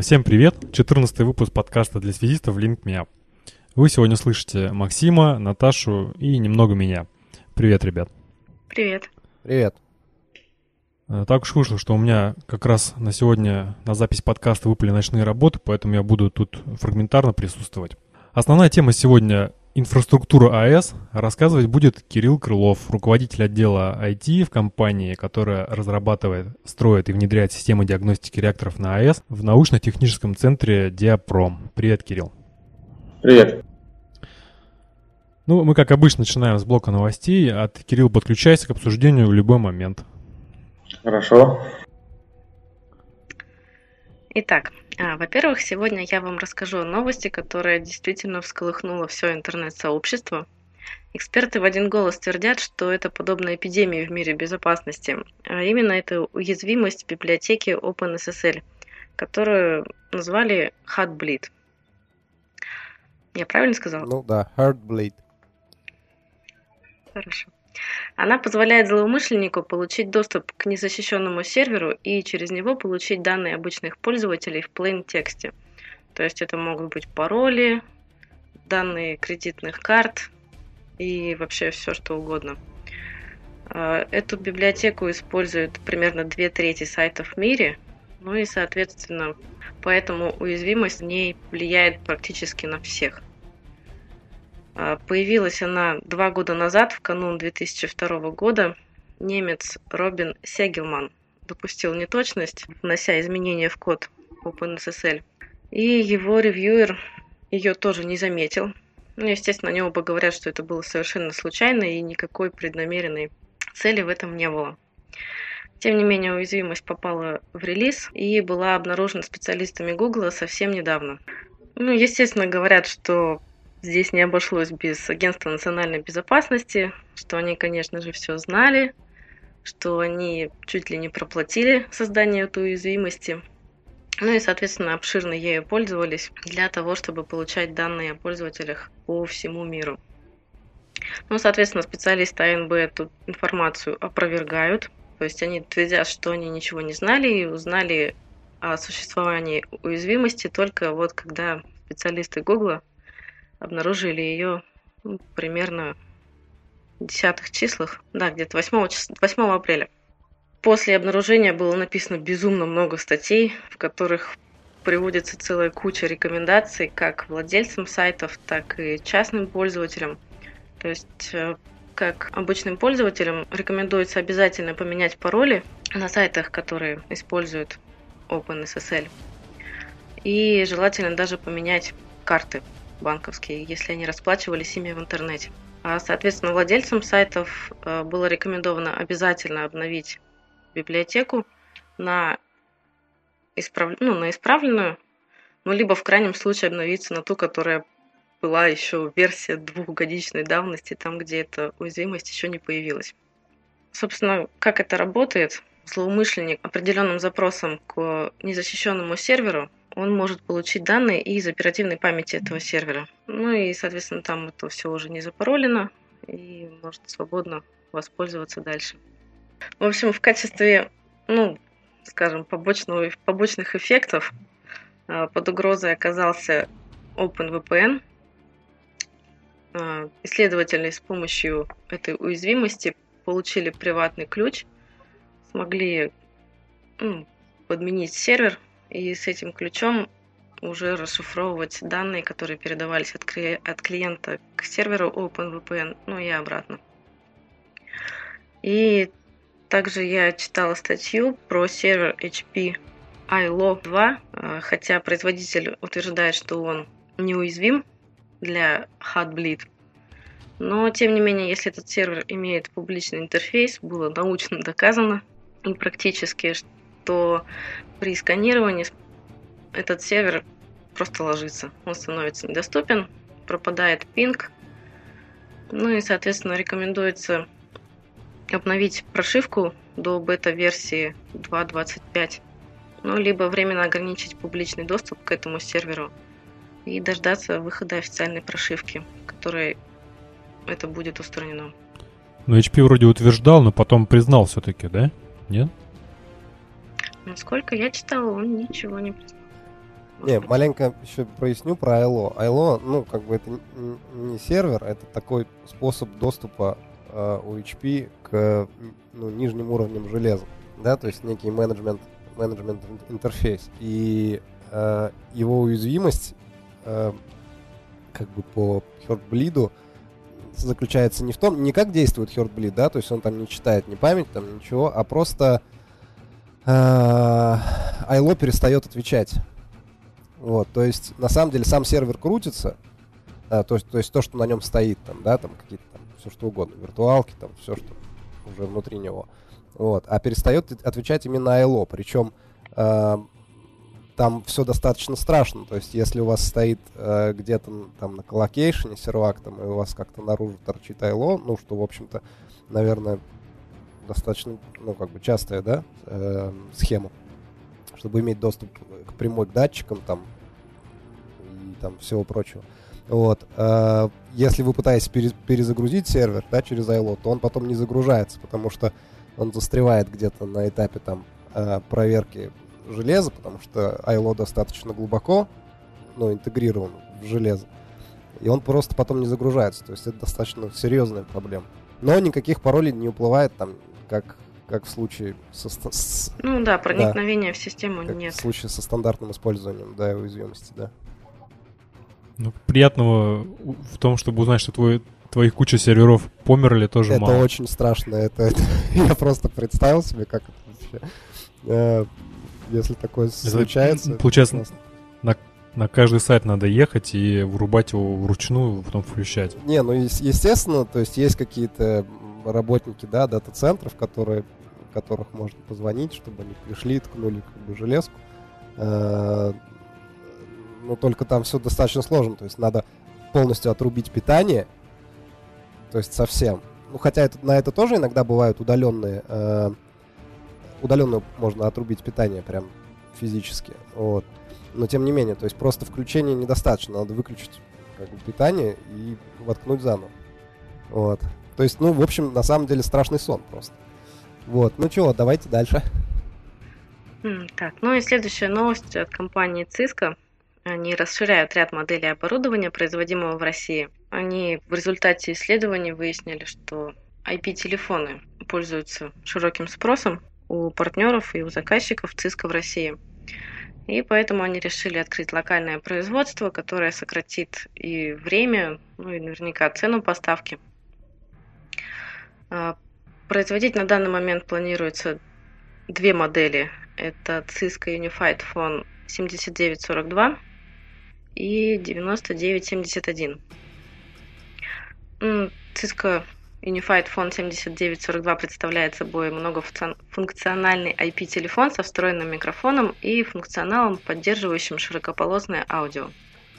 Всем привет! 14 выпуск подкаста для связистов Link Me Up. Вы сегодня слышите Максима, Наташу и немного меня. Привет, ребят. Привет. Привет. Э, так уж вышло, что у меня как раз на сегодня на запись подкаста выпали ночные работы, поэтому я буду тут фрагментарно присутствовать. Основная тема сегодня инфраструктура АЭС рассказывать будет Кирилл Крылов, руководитель отдела IT в компании, которая разрабатывает, строит и внедряет системы диагностики реакторов на АЭС в научно-техническом центре Диапром. Привет, Кирилл. Привет. Ну, мы, как обычно, начинаем с блока новостей. От Кирилла подключайся к обсуждению в любой момент. Хорошо. Итак, во-первых, сегодня я вам расскажу о новости, которая действительно всколыхнула все интернет-сообщество. Эксперты в один голос твердят, что это подобная эпидемии в мире безопасности, а именно это уязвимость библиотеки OpenSSL, которую назвали Heartbleed. Я правильно сказала? Ну да, Heartbleed. Хорошо. Она позволяет злоумышленнику получить доступ к незащищенному серверу и через него получить данные обычных пользователей в plain тексте. То есть это могут быть пароли, данные кредитных карт и вообще все что угодно. А, эту библиотеку используют примерно две трети сайтов в мире, ну и, соответственно, поэтому уязвимость в ней влияет практически на всех. А, появилась она два года назад, в канун 2002 года. Немец Робин Сегелман допустил неточность, внося изменения в код OpenSSL. И его ревьюер ее тоже не заметил. Ну, естественно, они оба говорят, что это было совершенно случайно и никакой преднамеренной цели в этом не было. Тем не менее, уязвимость попала в релиз и была обнаружена специалистами Google совсем недавно. Ну, естественно, говорят, что Здесь не обошлось без Агентства национальной безопасности, что они, конечно же, все знали, что они чуть ли не проплатили создание этой уязвимости. Ну и, соответственно, обширно ею пользовались для того, чтобы получать данные о пользователях по всему миру. Ну, соответственно, специалисты АНБ эту информацию опровергают. То есть они твердят, что они ничего не знали и узнали о существовании уязвимости только вот когда специалисты Гугла обнаружили ее ну, примерно в десятых числах, да, где-то 8, числа, 8 апреля. После обнаружения было написано безумно много статей, в которых приводится целая куча рекомендаций как владельцам сайтов, так и частным пользователям. То есть э, как обычным пользователям рекомендуется обязательно поменять пароли на сайтах, которые используют OpenSSL. И желательно даже поменять карты банковские, если они расплачивались ими в интернете. А, соответственно, владельцам сайтов э, было рекомендовано обязательно обновить библиотеку на, исправ... ну, на исправленную, ну, либо в крайнем случае обновиться на ту, которая была еще версия двухгодичной давности, там, где эта уязвимость еще не появилась. Собственно, как это работает? Злоумышленник определенным запросом к незащищенному серверу он может получить данные из оперативной памяти этого сервера. Ну и, соответственно, там это все уже не запаролено и может свободно воспользоваться дальше. В общем, в качестве, ну, скажем, побочного, побочных эффектов а, под угрозой оказался OpenVPN. А, исследователи с помощью этой уязвимости получили приватный ключ, смогли ну, подменить сервер и с этим ключом уже расшифровывать данные, которые передавались от, от клиента к серверу OpenVPN, ну и обратно. И также я читала статью про сервер HP ILO 2, э, хотя производитель утверждает, что он неуязвим для Heartbleed. Но, тем не менее, если этот сервер имеет публичный интерфейс, было научно доказано и практически, что при сканировании этот сервер просто ложится. Он становится недоступен, пропадает пинг. Ну и, соответственно, рекомендуется обновить прошивку до бета-версии 2.25. Ну, либо временно ограничить публичный доступ к этому серверу и дождаться выхода официальной прошивки, которой это будет устранено. Ну, HP вроде утверждал, но потом признал все-таки, да? Нет? Насколько я читала, он ничего не признал. Не, маленько еще проясню про ILO. ILO, ну, как бы это не сервер, это такой способ доступа э, у HP к ну, нижним уровням железа. Да, то есть некий менеджмент, менеджмент интерфейс. И э, его уязвимость э, как бы по Heartbleed заключается не в том, не как действует Heartbleed, да, то есть он там не читает ни память, там ничего, а просто ILO перестает отвечать. Вот, то есть на самом деле сам сервер крутится, а, то, есть, то есть то, что на нем стоит, там, да, там какие-то там все что угодно, виртуалки, там все, что уже внутри него. Вот, а перестает отвечать именно ILO, причем э, там все достаточно страшно. То есть, если у вас стоит э, где-то там на коллокейшене сервак, там, и у вас как-то наружу торчит ILO, ну, что, в общем-то, наверное, достаточно, ну, как бы частая, да, э, схема, чтобы иметь доступ к прямой датчикам, там, и там всего прочего. Вот. Э, если вы пытаетесь перезагрузить сервер, да, через ILO, то он потом не загружается, потому что он застревает где-то на этапе там э, проверки железо, потому что ILO достаточно глубоко ну, интегрирован в железо. И он просто потом не загружается. То есть это достаточно серьезная проблема. Но никаких паролей не уплывает там, как, как в случае со... С, ну да, проникновения да, в систему как нет. в случае со стандартным использованием, да, уязвимости, да. Ну, приятного в том, чтобы узнать, что твой, твоих куча серверов померли, тоже это мало. Это очень страшно. Это, это, я просто представил себе, как это вообще. Э, если такое Это, случается. Получается, на, на каждый сайт надо ехать и врубать его вручную, потом включать. Не, ну естественно, то есть есть какие-то работники, да, дата-центров, которые, которых можно позвонить, чтобы они пришли, ткнули как бы железку. Э, но только там все достаточно сложно, то есть надо полностью отрубить питание, то есть совсем. Ну, хотя это, на это тоже иногда бывают удаленные э, удаленно можно отрубить питание прям физически. Вот. Но тем не менее, то есть просто включение недостаточно, надо выключить как бы, питание и воткнуть заново. Вот. То есть, ну, в общем, на самом деле страшный сон просто. Вот. Ну чего, давайте дальше. Так, ну и следующая новость от компании Cisco. Они расширяют ряд моделей оборудования, производимого в России. Они в результате исследований выяснили, что IP-телефоны пользуются широким спросом у партнеров и у заказчиков ЦИСКа в России. И поэтому они решили открыть локальное производство, которое сократит и время, ну и наверняка цену поставки. А, производить на данный момент планируется две модели. Это Cisco Unified Phone 7942 и 9971. Cisco Unified Phone 7942 представляет собой многофункциональный IP-телефон со встроенным микрофоном и функционалом, поддерживающим широкополосное аудио.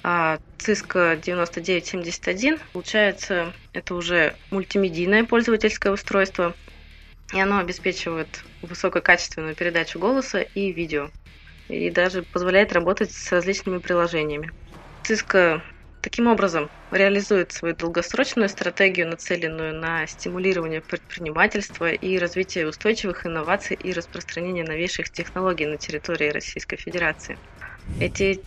А Cisco 9971, получается, это уже мультимедийное пользовательское устройство, и оно обеспечивает высококачественную передачу голоса и видео, и даже позволяет работать с различными приложениями. Cisco Таким образом, реализует свою долгосрочную стратегию, нацеленную на стимулирование предпринимательства и развитие устойчивых инноваций и распространение новейших технологий на территории Российской Федерации. Эти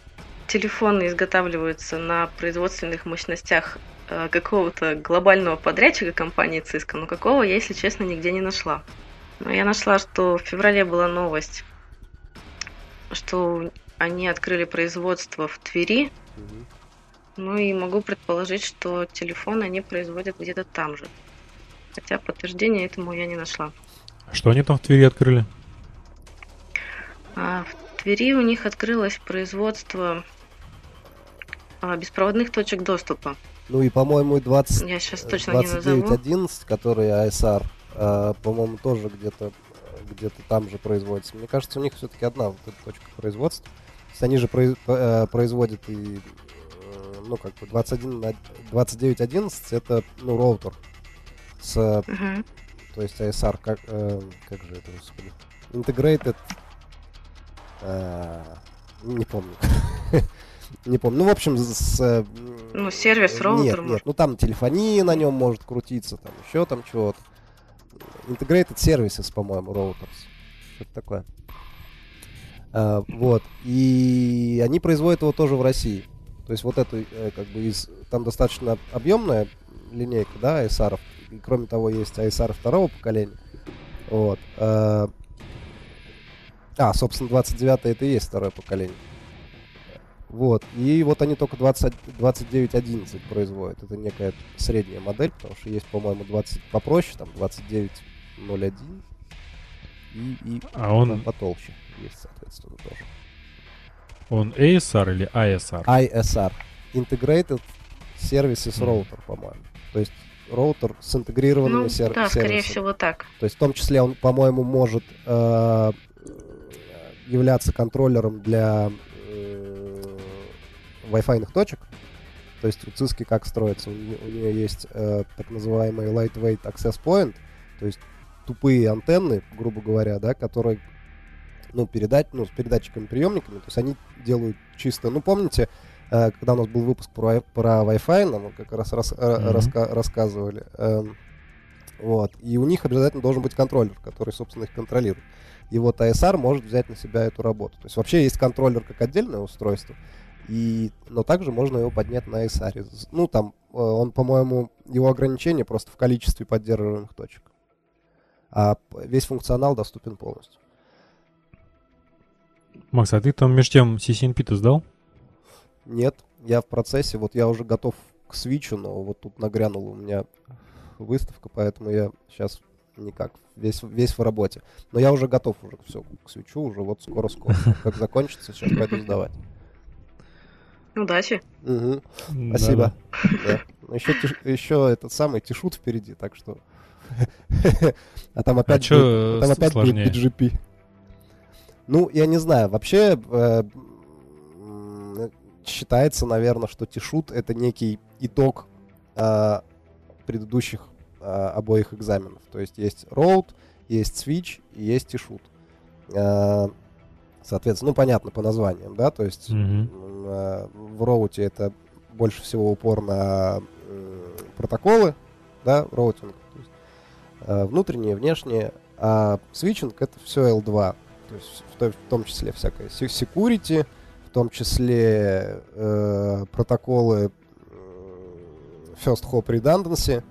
телефоны изготавливаются на производственных мощностях э, какого-то глобального подрядчика компании Cisco, но какого я, если честно, нигде не нашла. Но я нашла, что в феврале была новость, что они открыли производство в Твери, ну и могу предположить, что телефон они производят где-то там же. Хотя подтверждения этому я не нашла. Что они там в Твери открыли? А, в Твери у них открылось производство а, беспроводных точек доступа. Ну и, по-моему, 20, я сейчас точно 2911, который ASR, а, по-моему, тоже где-то где-то там же производится. Мне кажется, у них все-таки одна вот эта точка производства. То есть они же э, производят и ну, как бы 21 на 2911 это, ну, роутер с, uh-huh. то есть ASR, как, э, как же это, господи, integrated, э, не помню. не помню. Ну, в общем, с... Э, ну, сервис, роутер. Нет, нет, ну там телефония на нем может крутиться, там еще там чего-то. Integrated Services, по-моему, Routers. Что-то такое. А, вот. И они производят его тоже в России. То есть вот это э, как бы из... Там достаточно объемная линейка, да, ISR. И кроме того, есть ISR второго поколения. Вот. А, а собственно, 29 это и есть второе поколение. Вот. И вот они только 20, 29.11 производят. Это некая средняя модель, потому что есть, по-моему, 20 попроще, там 29.01. И, и а он потолще есть, соответственно, тоже. Он ASR или ISR? ISR. Integrated Services Router, по-моему. То есть роутер с интегрированными ну, сер- да, сервисами. скорее всего так. То есть в том числе он, по-моему, может э, являться контроллером для Wi-Fi точек. То есть у Cisco как строится? У, у нее есть э, так называемый lightweight access point, то есть тупые антенны, грубо говоря, да, которые ну, передать, ну, с передатчиками-приемниками, то есть они делают чисто, ну, помните, э, когда у нас был выпуск про, про Wi-Fi, нам как раз рас, mm-hmm. раска, рассказывали, э, вот, и у них обязательно должен быть контроллер, который, собственно, их контролирует. И вот ASR может взять на себя эту работу. То есть вообще есть контроллер как отдельное устройство, и, но также можно его поднять на ASR. Ну, там, э, он, по-моему, его ограничение просто в количестве поддерживаемых точек. А весь функционал доступен полностью. Макс, а ты там между тем CCNP-то сдал? Нет, я в процессе. Вот я уже готов к свичу, но вот тут нагрянула у меня выставка, поэтому я сейчас никак, весь, весь в работе. Но я уже готов уже все к свечу, уже вот скоро-скоро. Как закончится, сейчас пойду сдавать. Удачи. Угу. Спасибо. Да. Еще, еще этот самый тишут впереди, так что... А там опять, а будет, там опять будет BGP. Ну, я не знаю. Вообще э, считается, наверное, что тишут это некий итог э, предыдущих э, обоих экзаменов. То есть есть road, есть switch и есть тишут. Соответственно, ну, понятно по названиям, да, то есть mm-hmm. э, в роуте это больше всего упор на э, протоколы, да, routing, то есть, э, внутренние, внешние, а switching это все L2, то есть в, в том числе всякое security, в том числе э, протоколы first hop redundancy,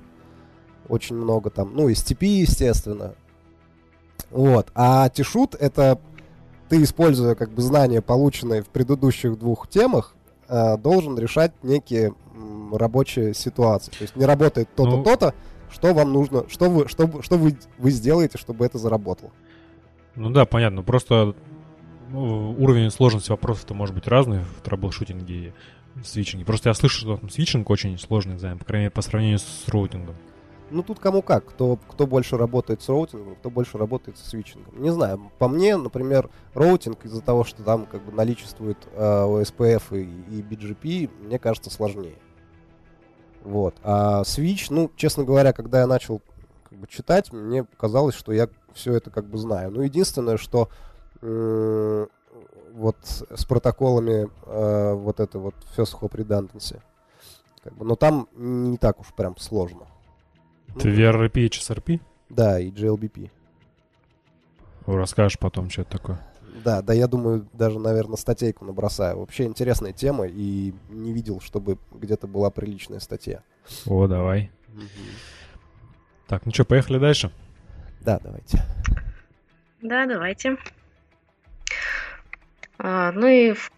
очень много там, ну, STP, естественно. Вот. А тишут это ты, используя как бы знания, полученные в предыдущих двух темах, э, должен решать некие рабочие ситуации. То есть не работает то-то, Ну. то-то, что вам нужно, что вы, что, что вы, вы сделаете, чтобы это заработало. Ну да, понятно. Просто ну, уровень сложности вопросов-то может быть разный в траблшутинге и в свитчинге. Просто я слышу, что там свитчинг очень сложный экзамен, по крайней мере, по сравнению с роутингом. Ну тут кому как, кто, кто больше работает с роутингом, кто больше работает со свитчингом. Не знаю, по мне, например, routing из-за того, что там как бы наличествует э, OSPF и, и BGP, мне кажется сложнее. Вот. А Switch, ну, честно говоря, когда я начал как бы, читать, мне казалось, что я все это как бы знаю. Ну, единственное, что э, вот с протоколами э, вот это вот first hop redundancy, как бы, но там не так уж прям сложно. Ты VRP и HSRP? Да, и GLBP. Расскажешь потом, что это такое. Да, да, я думаю, даже, наверное, статейку набросаю. Вообще интересная тема, и не видел, чтобы где-то была приличная статья. О, давай. Так, ну что, поехали дальше? Да, давайте. Да, давайте. А, ну и в,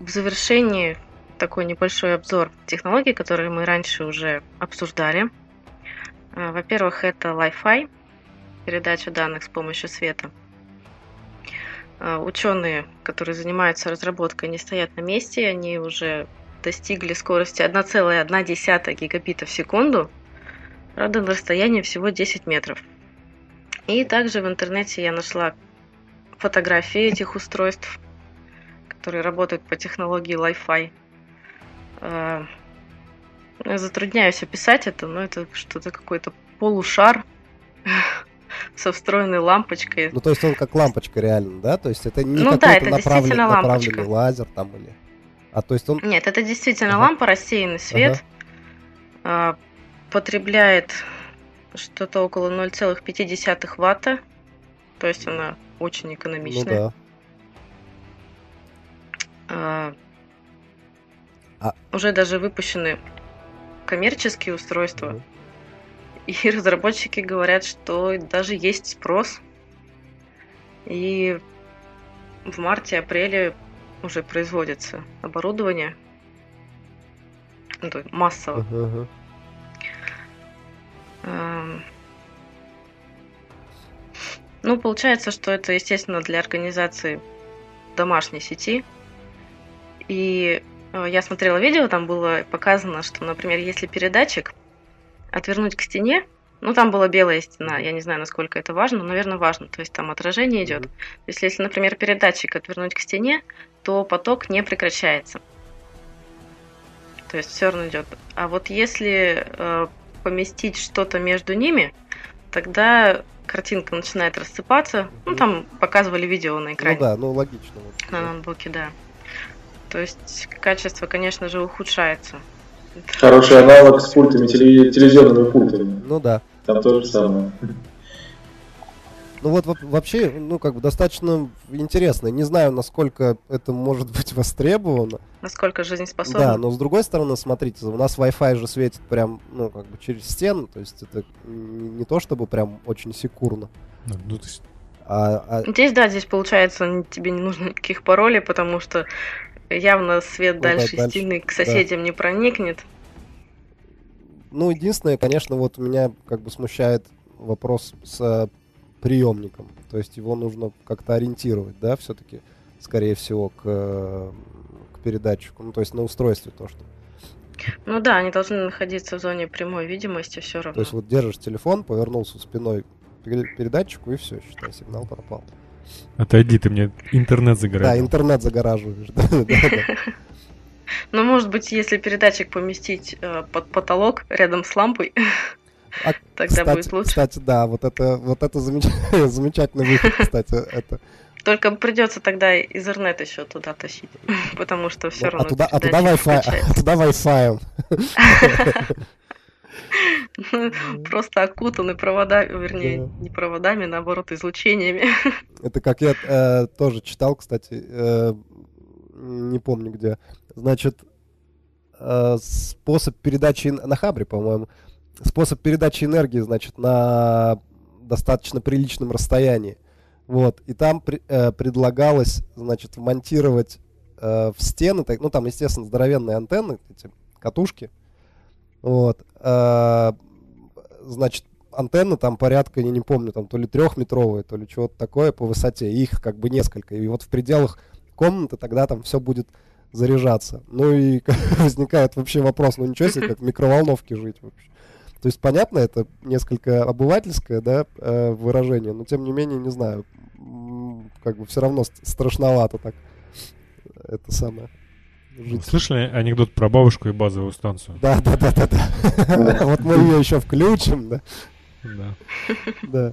в завершении такой небольшой обзор технологий, которые мы раньше уже обсуждали. А, Во-первых, это Wi-Fi, передача данных с помощью света. А, Ученые, которые занимаются разработкой, не стоят на месте, они уже достигли скорости 1,1 гигабита в секунду, правда, на расстоянии всего 10 метров. И также в интернете я нашла фотографии этих устройств, которые работают по технологии Wi-Fi. Я затрудняюсь описать это, но это что-то какой-то полушар со встроенной лампочкой. Ну, то есть он как лампочка реально, да? То есть это не Ну да, какой-то это направлен- действительно лампочка. направленный лазер там или... А то есть он... Нет, это действительно Ага. лампа, рассеянный свет. А, Потребляет что-то около 0,5 ватта. То есть она очень Ну экономичная. да. А, А- Уже даже выпущены коммерческие устройства, и разработчики говорят, что даже есть спрос. И в марте-апреле уже производится оборудование ну, массово. Эм, Ну, получается, что это, естественно, для организации домашней сети. И я смотрела видео, там было показано, что, например, если передатчик отвернуть к стене, ну, там была белая стена, я не знаю, насколько это важно, но, наверное, важно, то есть там отражение идет. То есть, если, например, передатчик отвернуть к стене, то поток не прекращается. То есть все равно идет. А вот если э, поместить что-то между ними, тогда картинка начинает рассыпаться. Ну, там показывали видео на Ну экране да, ну логично. вот. на ноутбуке, да. То есть качество, конечно же, ухудшается. Хороший аналог с пультами, теле- телевизионными пультами. Ну да. Там то же самое. Ну вот во- вообще, ну как бы достаточно интересно. Не знаю, насколько это может быть востребовано. Насколько жизнеспособно. Да, но с другой стороны, смотрите, у нас Wi-Fi же светит прям, ну как бы через стену, то есть это не, то чтобы прям очень секурно. Ну, ну, то есть, А, а- Здесь, да, здесь получается, тебе не нужно никаких паролей, потому что явно свет да, дальше дальше, стены к соседям не проникнет. ну единственное, конечно, вот меня как бы смущает вопрос с приемником. То есть его нужно как-то ориентировать, да, все-таки, скорее всего, к, к передатчику. Ну, то есть на устройстве то, что. Ну да, они должны находиться в зоне прямой видимости все равно. То есть вот держишь телефон, повернулся спиной к пере- передатчику и все, считай, сигнал пропал. Отойди, ты мне интернет Да, интернет загораживаешь. да, да, да. Но может быть, если передатчик поместить э, под потолок рядом с лампой, А, тогда будет лучше. Кстати, да, вот это, вот это замеч- замечательный выход, кстати, это. Только придется тогда Ethernet еще туда тащить, потому что все Ну, равно. а туда, а туда Wi-Fi, а туда Wi-Fi. Просто окутаны проводами, вернее, не проводами, наоборот, излучениями. Это как я э, тоже читал, кстати, э, не помню где. Значит, э, способ передачи на Хабре, по-моему, способ передачи энергии, значит, на достаточно приличном расстоянии. Вот. И там при- э, предлагалось, значит, вмонтировать э, в стены, так- ну там, естественно, здоровенные антенны, эти катушки. Вот. Э, значит, антенны там порядка, я не помню, там то ли трехметровые, то ли чего-то такое по высоте. Их как бы несколько. И вот в пределах комнаты тогда там все будет заряжаться. Ну и возникает вообще вопрос, ну ничего себе, как в микроволновке жить вообще. То есть, понятно, это несколько обывательское, да, э, выражение, но тем не менее, не знаю, как бы все равно ст- страшновато так. Это самое. Жить. Слышали анекдот про бабушку и базовую станцию? Да, да, да, да, да. Вот мы ее еще включим, да. Да. Да.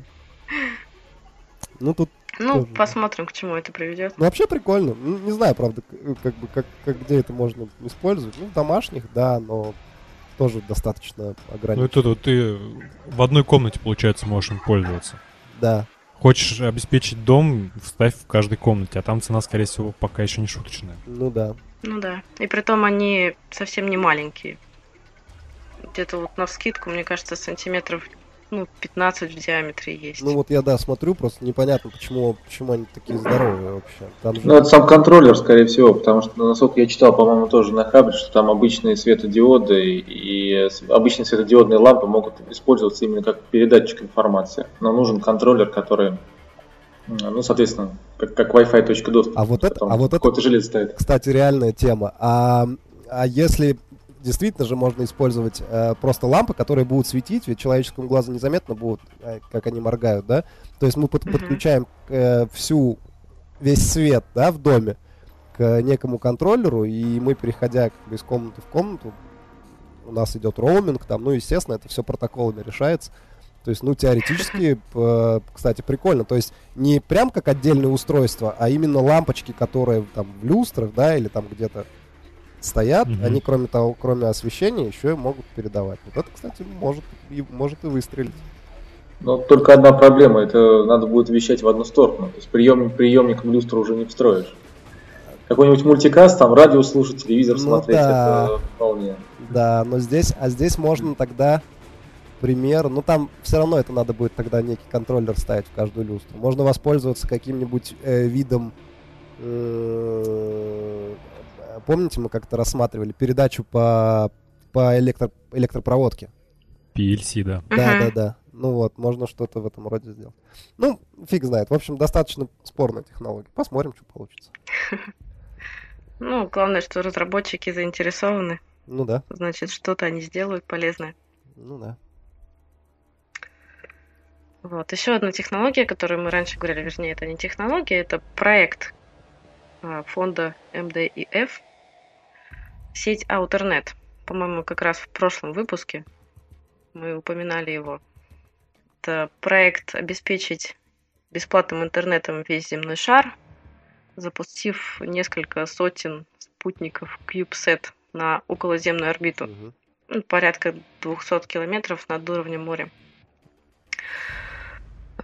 Ну тут, Ну, Тоже, посмотрим, к чему это приведет. ну вообще прикольно. Ну, не знаю, правда, к- как бы как, как где это можно использовать. Ну, в домашних, да, но тоже достаточно Ну ограничено. это вот ты в одной комнате, получается, можешь им пользоваться. Да. Хочешь обеспечить дом, вставь в каждой комнате, а там цена, скорее всего, пока еще не шуточная. Ну да. Ну да. И при том они совсем не маленькие. Где-то вот на вскидку, мне кажется, сантиметров ну, 15 в диаметре есть. Ну вот я, да, смотрю, просто непонятно, почему, почему они такие здоровые вообще. Там же... Ну, это сам контроллер, скорее всего, потому что, насколько я читал, по-моему, тоже на Хабре, что там обычные светодиоды и обычные светодиодные лампы могут использоваться именно как передатчик информации. Но нужен контроллер, который, ну, соответственно, как, как Wi-Fi точка доступа. А вот это- а вот это- железо стоит. Кстати, реальная тема. А, а если действительно же можно использовать э, просто лампы, которые будут светить, ведь человеческому глазу незаметно будут, э, как они моргают, да? То есть мы под- подключаем э, всю весь свет, да, в доме к некому контроллеру, и мы, переходя как бы из комнаты в комнату, у нас идет роуминг, там, ну, естественно, это все протоколами решается. То есть, ну, теоретически, кстати, прикольно. То есть, не прям как отдельное устройство, а именно лампочки, которые там в люстрах, да, или там где-то стоят, Мгм. они, кроме того, кроме освещения, еще и могут передавать. Вот это, кстати, может и, может и выстрелить. Но только одна проблема, это надо будет вещать в одну сторону. То есть приемник приемником люстру уже не встроишь. какой-нибудь мультикаст, там радио слушать, телевизор Ну смотреть, да. это вполне. Да, но здесь, а здесь можно тогда пример, ну там все равно это надо будет тогда некий контроллер ставить в каждую люстру. Можно воспользоваться каким-нибудь э, видом, э, помните, мы как-то рассматривали передачу по, по электро, электропроводке. PLC, да. Да, да, да. Ну вот, можно что-то в этом роде сделать. Ну, фиг знает. В общем, достаточно спорная технология. Посмотрим, что получится. Ну, главное, что разработчики заинтересованы. Ну да, Значит, что-то они сделают полезное. ну да. Вот. Еще одна технология, о которой мы раньше говорили, вернее, это не технология, это проект а, фонда МДИФ сеть Outernet. По-моему, как раз в прошлом выпуске мы упоминали его. Это проект обеспечить бесплатным интернетом весь земной шар, запустив несколько сотен спутников CubeSat на околоземную орбиту ну, порядка 200 километров над уровнем моря.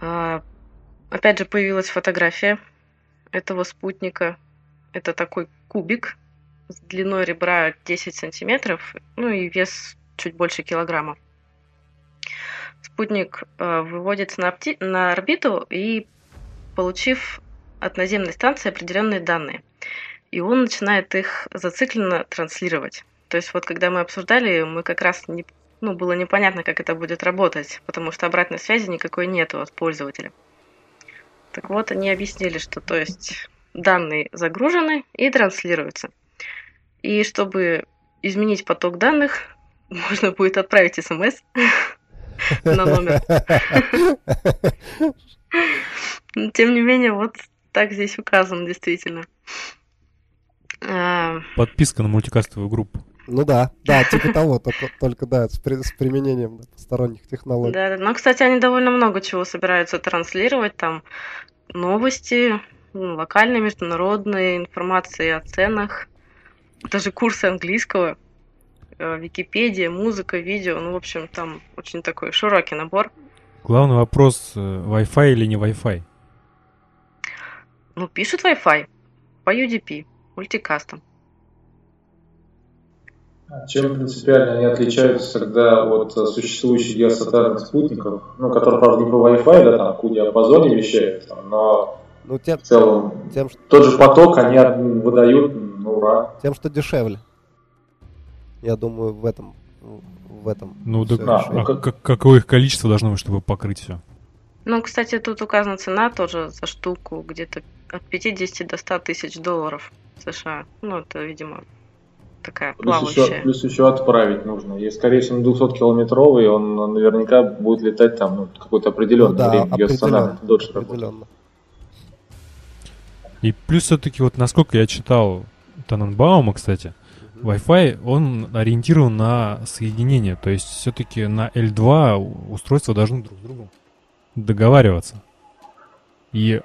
А, Опять же, появилась фотография этого спутника. Это такой кубик с длиной ребра 10 сантиметров, ну и вес чуть больше килограмма. Спутник э, выводится на, опти- на орбиту и, получив от наземной станции определенные данные, и он начинает их зацикленно транслировать. То есть вот когда мы обсуждали, мы как раз не, ну, было непонятно, как это будет работать, потому что обратной связи никакой нету от пользователя. Так вот, они объяснили, что то есть данные загружены и транслируются. И чтобы изменить поток данных, можно будет отправить смс на номер. Но, Тем не менее, вот так здесь указано действительно. А, Подписка на мультикастовую группу. Ну да, да, типа того, только, только да, с, при- с применением да, посторонних технологий. Да, да. Но, кстати, они довольно много чего собираются транслировать. Там новости, ну, локальные, международные, информации о ценах, даже курсы английского, э, Википедия, музыка, видео. Ну, в общем, там очень такой широкий набор. Главный вопрос, э, Wi-Fi или не Wi-Fi? Ну, пишут Wi-Fi по UDP, мультикастом. Чем принципиально они отличаются тогда от э, существующих геосатарных спутников, ну, которые, правда, не по Wi-Fi, да, там, в диапазоне вещают, там, но Ну, тем, в целом тем, что- тот же поток они выдают, ну, ура. тем, что дешевле. Я думаю, в этом, в этом. Ну, так, да, а как- какое их количество должно быть, чтобы покрыть все? Ну, кстати, тут указана цена тоже за штуку где-то от 50 до 100 тысяч долларов США. Ну, это, видимо, такая Плюс еще, плавающая. плюс еще отправить нужно. И, скорее всего, на 200-километровый он наверняка будет летать там ну, какое-то определенное Ну да, время. Геостационарно это дольше работает. определенно. И плюс все-таки, вот насколько я читал Таненбаума, кстати, Wi-Fi, он ориентирован на соединение. То есть все-таки на L2 у- устройства должны друг с другом договариваться. И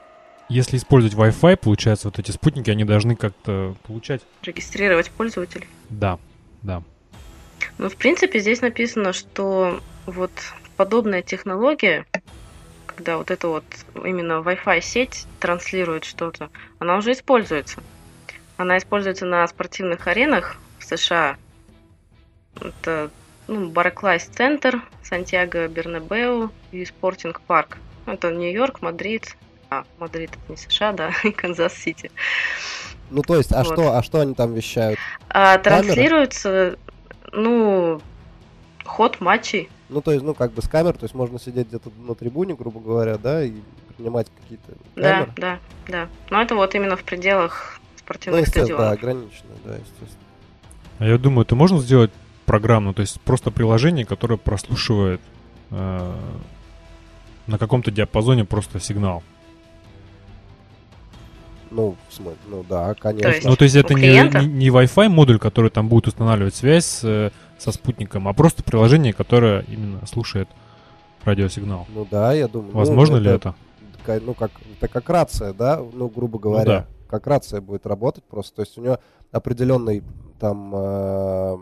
если использовать Wi-Fi, получается, вот эти спутники, они должны как-то получать. Регистрировать пользователей. Да, да. Ну, в принципе, здесь написано, что вот подобная технология, когда вот эта вот именно Wi-Fi сеть транслирует что-то, она уже используется. Она используется на спортивных аренах в США. Это ну, Barclays Center, Сантьяго Бернабеу и Sporting Park. Это Нью-Йорк, Мадрид. А, Мадрид это не США, да, и Канзас-Сити. Ну, то есть, а Вот. что, а что они там вещают? А транслируется, ну, ход матчей. Ну, то есть, ну, как бы с камер, то есть можно сидеть где-то на трибуне, грубо говоря, да, и принимать какие-то Да, камеры. да, да. Но это вот именно в пределах Ну, спортивных да, стадионов. ограничено, да, естественно. А я думаю, это можно сделать программно, то есть просто приложение, которое прослушивает э, на каком-то диапазоне просто сигнал. Ну, в смысле, ну да, конечно. есть- Ну, то есть это не, не, не Wi-Fi модуль, который там будет устанавливать связь э, со спутником, а просто приложение, которое именно слушает радиосигнал. Ну да, я думаю. ну, Возможно ли это? ка- Ну, как, это как рация, да, ну, грубо говоря. да. Как рация будет работать просто. То есть у нее определенный там, э,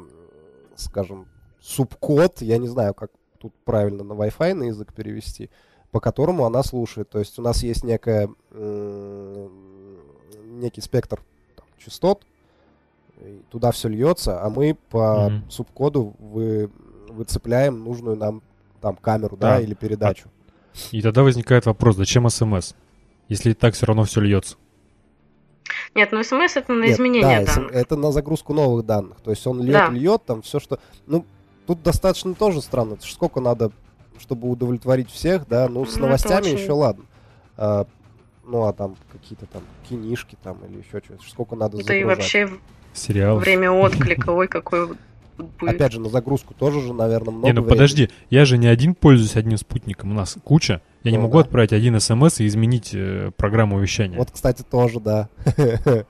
скажем, субкод, я не знаю, как тут правильно на Wi-Fi на язык перевести, по которому она слушает. То есть у нас есть некая, м, некий спектр там, частот, и туда все льется, а мы по Мгм. субкоду вы, выцепляем нужную нам там камеру, да, Да. или передачу. И тогда возникает вопрос, зачем смс? Если и так все равно все льется. Нет, ну смс это на Нет, изменение да, данных. это на загрузку новых данных. То есть он льет, Да. льет, там все, что... Ну, тут достаточно тоже странно. Сколько надо, чтобы удовлетворить всех, да? Ну, с Ну, новостями очень- еще ладно. А, ну, а там какие-то там кинишки там или еще что-то. Сколько надо Да и загружать. вообще Сериал. время отклика, ой, какой будет. Опять же, на загрузку тоже же, наверное, много Не, ну времени. подожди, я же не один пользуюсь одним спутником, у нас куча. Я не Ну могу да. отправить один смс и изменить э, программу вещания. Вот, кстати, тоже, да.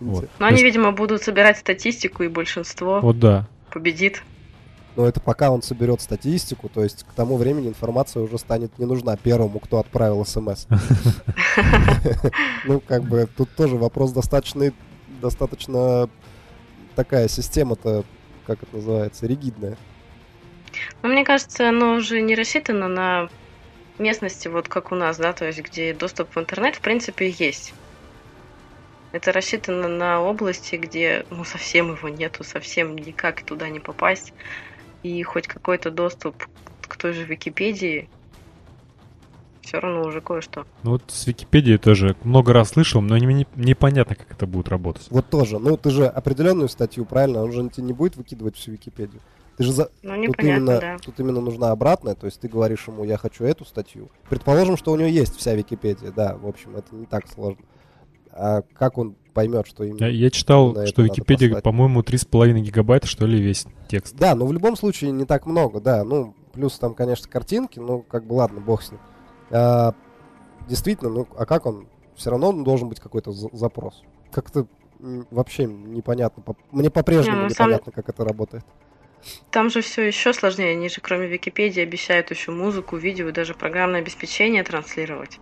Вот. Но они, видимо, будут собирать статистику, и большинство Вот да. победит. Но это пока он соберет статистику, то есть к тому времени информация уже станет не нужна первому, кто отправил смс. Ну, как бы тут тоже вопрос достаточно, достаточно такая система-то, как это называется, ригидная. Но мне кажется, оно уже не рассчитано на местности, вот как у нас, да, то есть где доступ в интернет, в принципе, есть. Это рассчитано на области, где ну, совсем его нету, совсем никак туда не попасть. И хоть какой-то доступ к той же Википедии, все равно уже кое-что. Ну вот с Википедией тоже много раз слышал, но не- не- непонятно, как это будет работать. Вот тоже. Ну, ты же определенную статью, правильно? Он же тебе не будет выкидывать всю Википедию. Ты же за... Ну, Тут именно, да. тут именно нужна обратная, то есть ты говоришь ему, я хочу эту статью. Предположим, что у него есть вся Википедия, да, в общем, это не так сложно. А как он поймет, что именно... Я, я читал, что Википедия, по-моему, 3,5 гигабайта, что ли, весь текст. Да, но в любом случае не так много, да. Ну, плюс там, конечно, картинки, ну, как бы ладно, бог с ним. А, действительно, ну, а как он? Все равно он должен быть какой-то за- запрос. Как-то вообще непонятно. По- Мне по-прежнему Не, ну, сам- непонятно, как это работает. Там же все еще сложнее. Они же кроме Википедии обещают еще музыку, видео и даже программное обеспечение транслировать.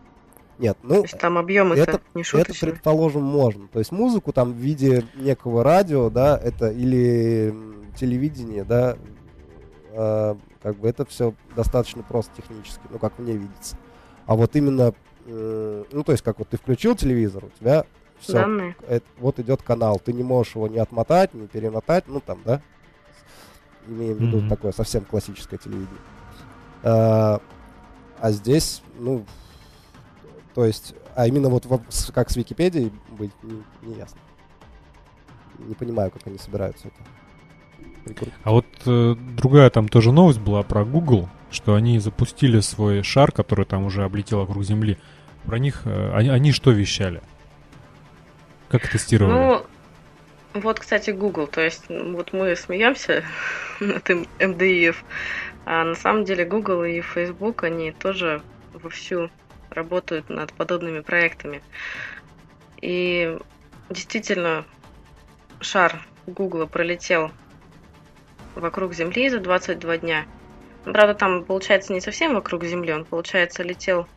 Нет, То ну, есть там объемы-то это- не Это, шуточные. предположим, можно. То есть музыку там в виде некого радио, да, это или телевидение, да, э, как бы это все достаточно просто технически, ну, как мне видится. А вот именно, э, ну, то есть, как вот ты включил телевизор, у тебя все, Данные. вот идет канал, ты не можешь его не отмотать, не перемотать, ну, там, да, имеем в виду такое совсем классическое телевидение. А, а здесь, ну, то есть, а именно вот как с Википедией быть, не, не ясно. Не понимаю, как они собираются это. прикрутить. А вот э, другая там тоже новость была про Google, что они запустили свой шар, который там уже облетел вокруг Земли. Про них э, они, они что вещали? Как тестировали? Ну, вот, кстати, Google. То есть, вот мы смеемся над МДИФ, а на самом деле Google и Facebook, они тоже вовсю работают над подобными проектами. И действительно, шар Google пролетел вокруг Земли за 22 дня. Правда, там, получается, не совсем вокруг Земли, он, получается, летел,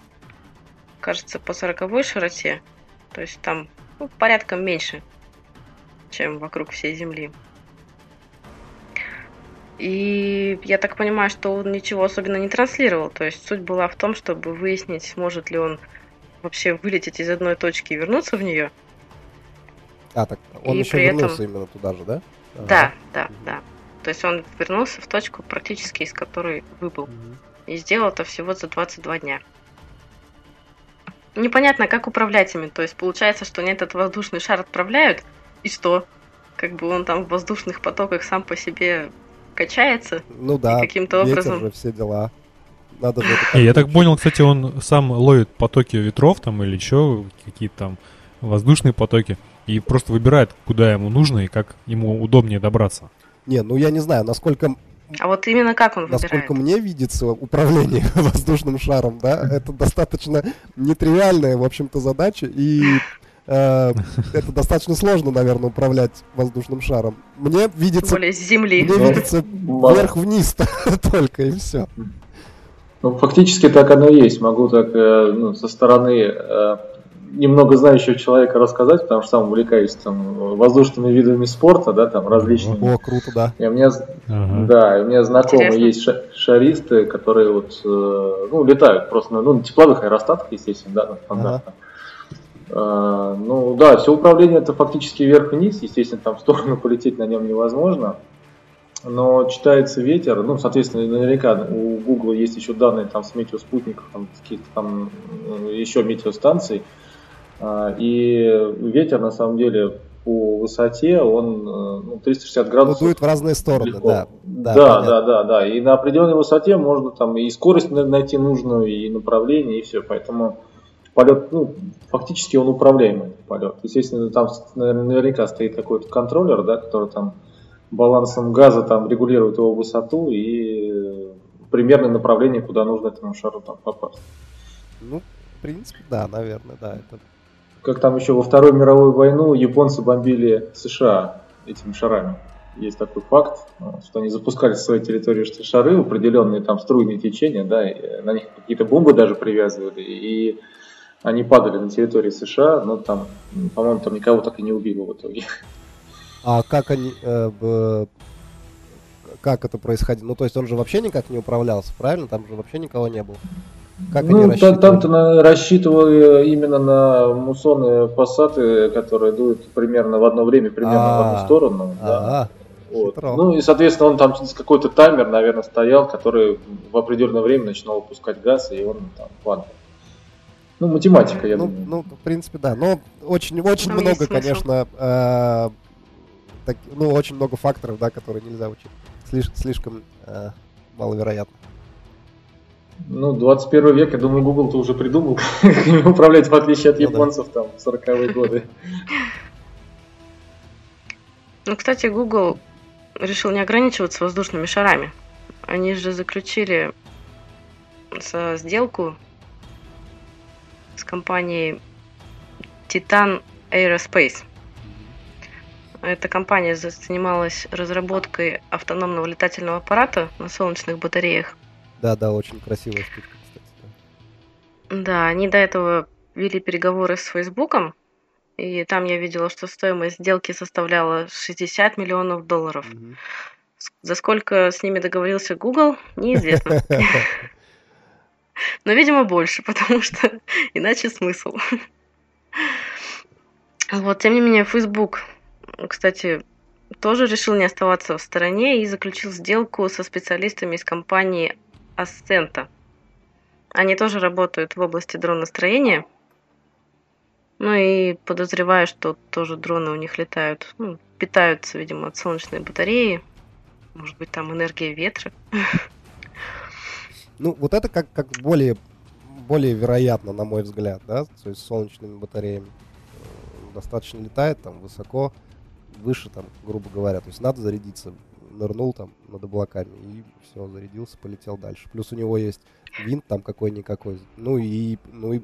кажется, по 40 широте. То есть там ну, порядком меньше, чем вокруг всей Земли. И я так понимаю, что он ничего особенно не транслировал. То есть суть была в том, чтобы выяснить, сможет ли он вообще вылететь из одной точки и вернуться в нее. А, так он и еще при этом- вернулся именно туда же, да? Ага. Да, да, да. То есть он вернулся в точку, практически из которой выбыл. Мгм. И сделал это всего за 22 дня. Непонятно, как управлять ими. То есть получается, что они этот воздушный шар отправляют, и что? Как бы он там в воздушных потоках сам по себе качается. Ну да, каким-то ветер образом- же, все дела. Надо же это я так понял, кстати, он сам ловит потоки ветров там или еще какие-то там воздушные потоки и просто выбирает, куда ему нужно и как ему удобнее добраться. Не, ну я не знаю, насколько А вот именно как он выбирает? насколько мне видится управление воздушным шаром, да, это достаточно нетривиальная, в общем-то, задача, и это достаточно сложно, наверное, управлять воздушным шаром. Мне Тем видится, более с земли. мне Ну, видится вверх-вниз только, и все. Ну, фактически так оно и есть. Могу так э, ну, со стороны э, немного знающего человека рассказать, потому что сам увлекаюсь там воздушными видами спорта, да, там различными. О, круто, да. И у меня, Ага. да, и у меня знакомые Интересно. есть ша- шаристы, которые вот, э, ну, летают просто на, ну, на тепловых аэростатах, естественно, да, на стандартно. А, ну да, все управление это фактически вверх и вниз, естественно, там в сторону полететь на нем невозможно. Но читается ветер, ну, соответственно, наверняка у Google есть еще данные там с метеоспутников, там, каких-то там еще метеостанций. А, и ветер на самом деле по высоте он э, ну, 360 градусов. Ну, дует в разные стороны, легко. да. Да, да, да, да, да. И на определенной высоте можно там и скорость найти нужную, и направление, и все. Поэтому полет, ну, фактически он управляемый полет. Естественно, там наверняка стоит какой-то контроллер, да, который там балансом газа там регулирует его высоту и примерное направление, куда нужно этому шару там попасть. Ну, в принципе, да, наверное, да. Это как там еще во Вторую мировую войну японцы бомбили США этими шарами. Есть такой факт, что они запускали со своей территории шары, определенные там струйные течения, да, на них какие-то бомбы даже привязывали, и они падали на территории США, но там, по-моему, там никого так и не убило в итоге. А как они, э, как это происходило? Ну, то есть он же вообще никак не управлялся, правильно? Там же вообще никого не было. Как ну, они там-то на, рассчитывали именно на муссонные пассаты, которые дуют примерно в одно время, примерно А-а-а. в одну а, сторону. Да. Вот. Ну и, соответственно, он там какой-то таймер, наверное, стоял, который в определенное время начинал выпускать газ, и он там падал. Ну, математика, я ну, думаю. Ну, в принципе, да. Но очень, очень там много, конечно, э, так, ну, очень много факторов, да, которые нельзя учить. Слиш, слишком э, маловероятно. Ну, 21 век, я думаю, Google-то уже придумал, как ими управлять, в отличие от ну японцев, там, в 40-е годы. Ну, кстати, Google решил не ограничиваться воздушными шарами. Они же заключили сделку с компанией Titan Aerospace. Эта компания занималась разработкой автономного летательного аппарата на солнечных батареях. Да, да, очень красивая штука, кстати. Да. да, они до этого вели переговоры с Фейсбуком, и там я видела, что стоимость сделки составляла 60 миллионов долларов. Угу. За сколько с ними договорился Google, неизвестно. Но, видимо, больше, потому что иначе смысл. Вот, тем не менее, Facebook, кстати, тоже решил не оставаться в стороне и заключил сделку со специалистами из компании Ascenta. Они тоже работают в области дроностроения. Ну и подозреваю, что тоже дроны у них летают, ну, питаются, видимо, от солнечной батареи. Может быть, там энергия ветра. Ну, вот это как, как более, более вероятно, на мой взгляд, да, то есть с солнечными батареями. Достаточно летает там высоко, выше там, грубо говоря. То есть надо зарядиться нырнул там над облаками и все, зарядился, полетел дальше. Плюс у него есть винт там какой-никакой. Ну и, ну и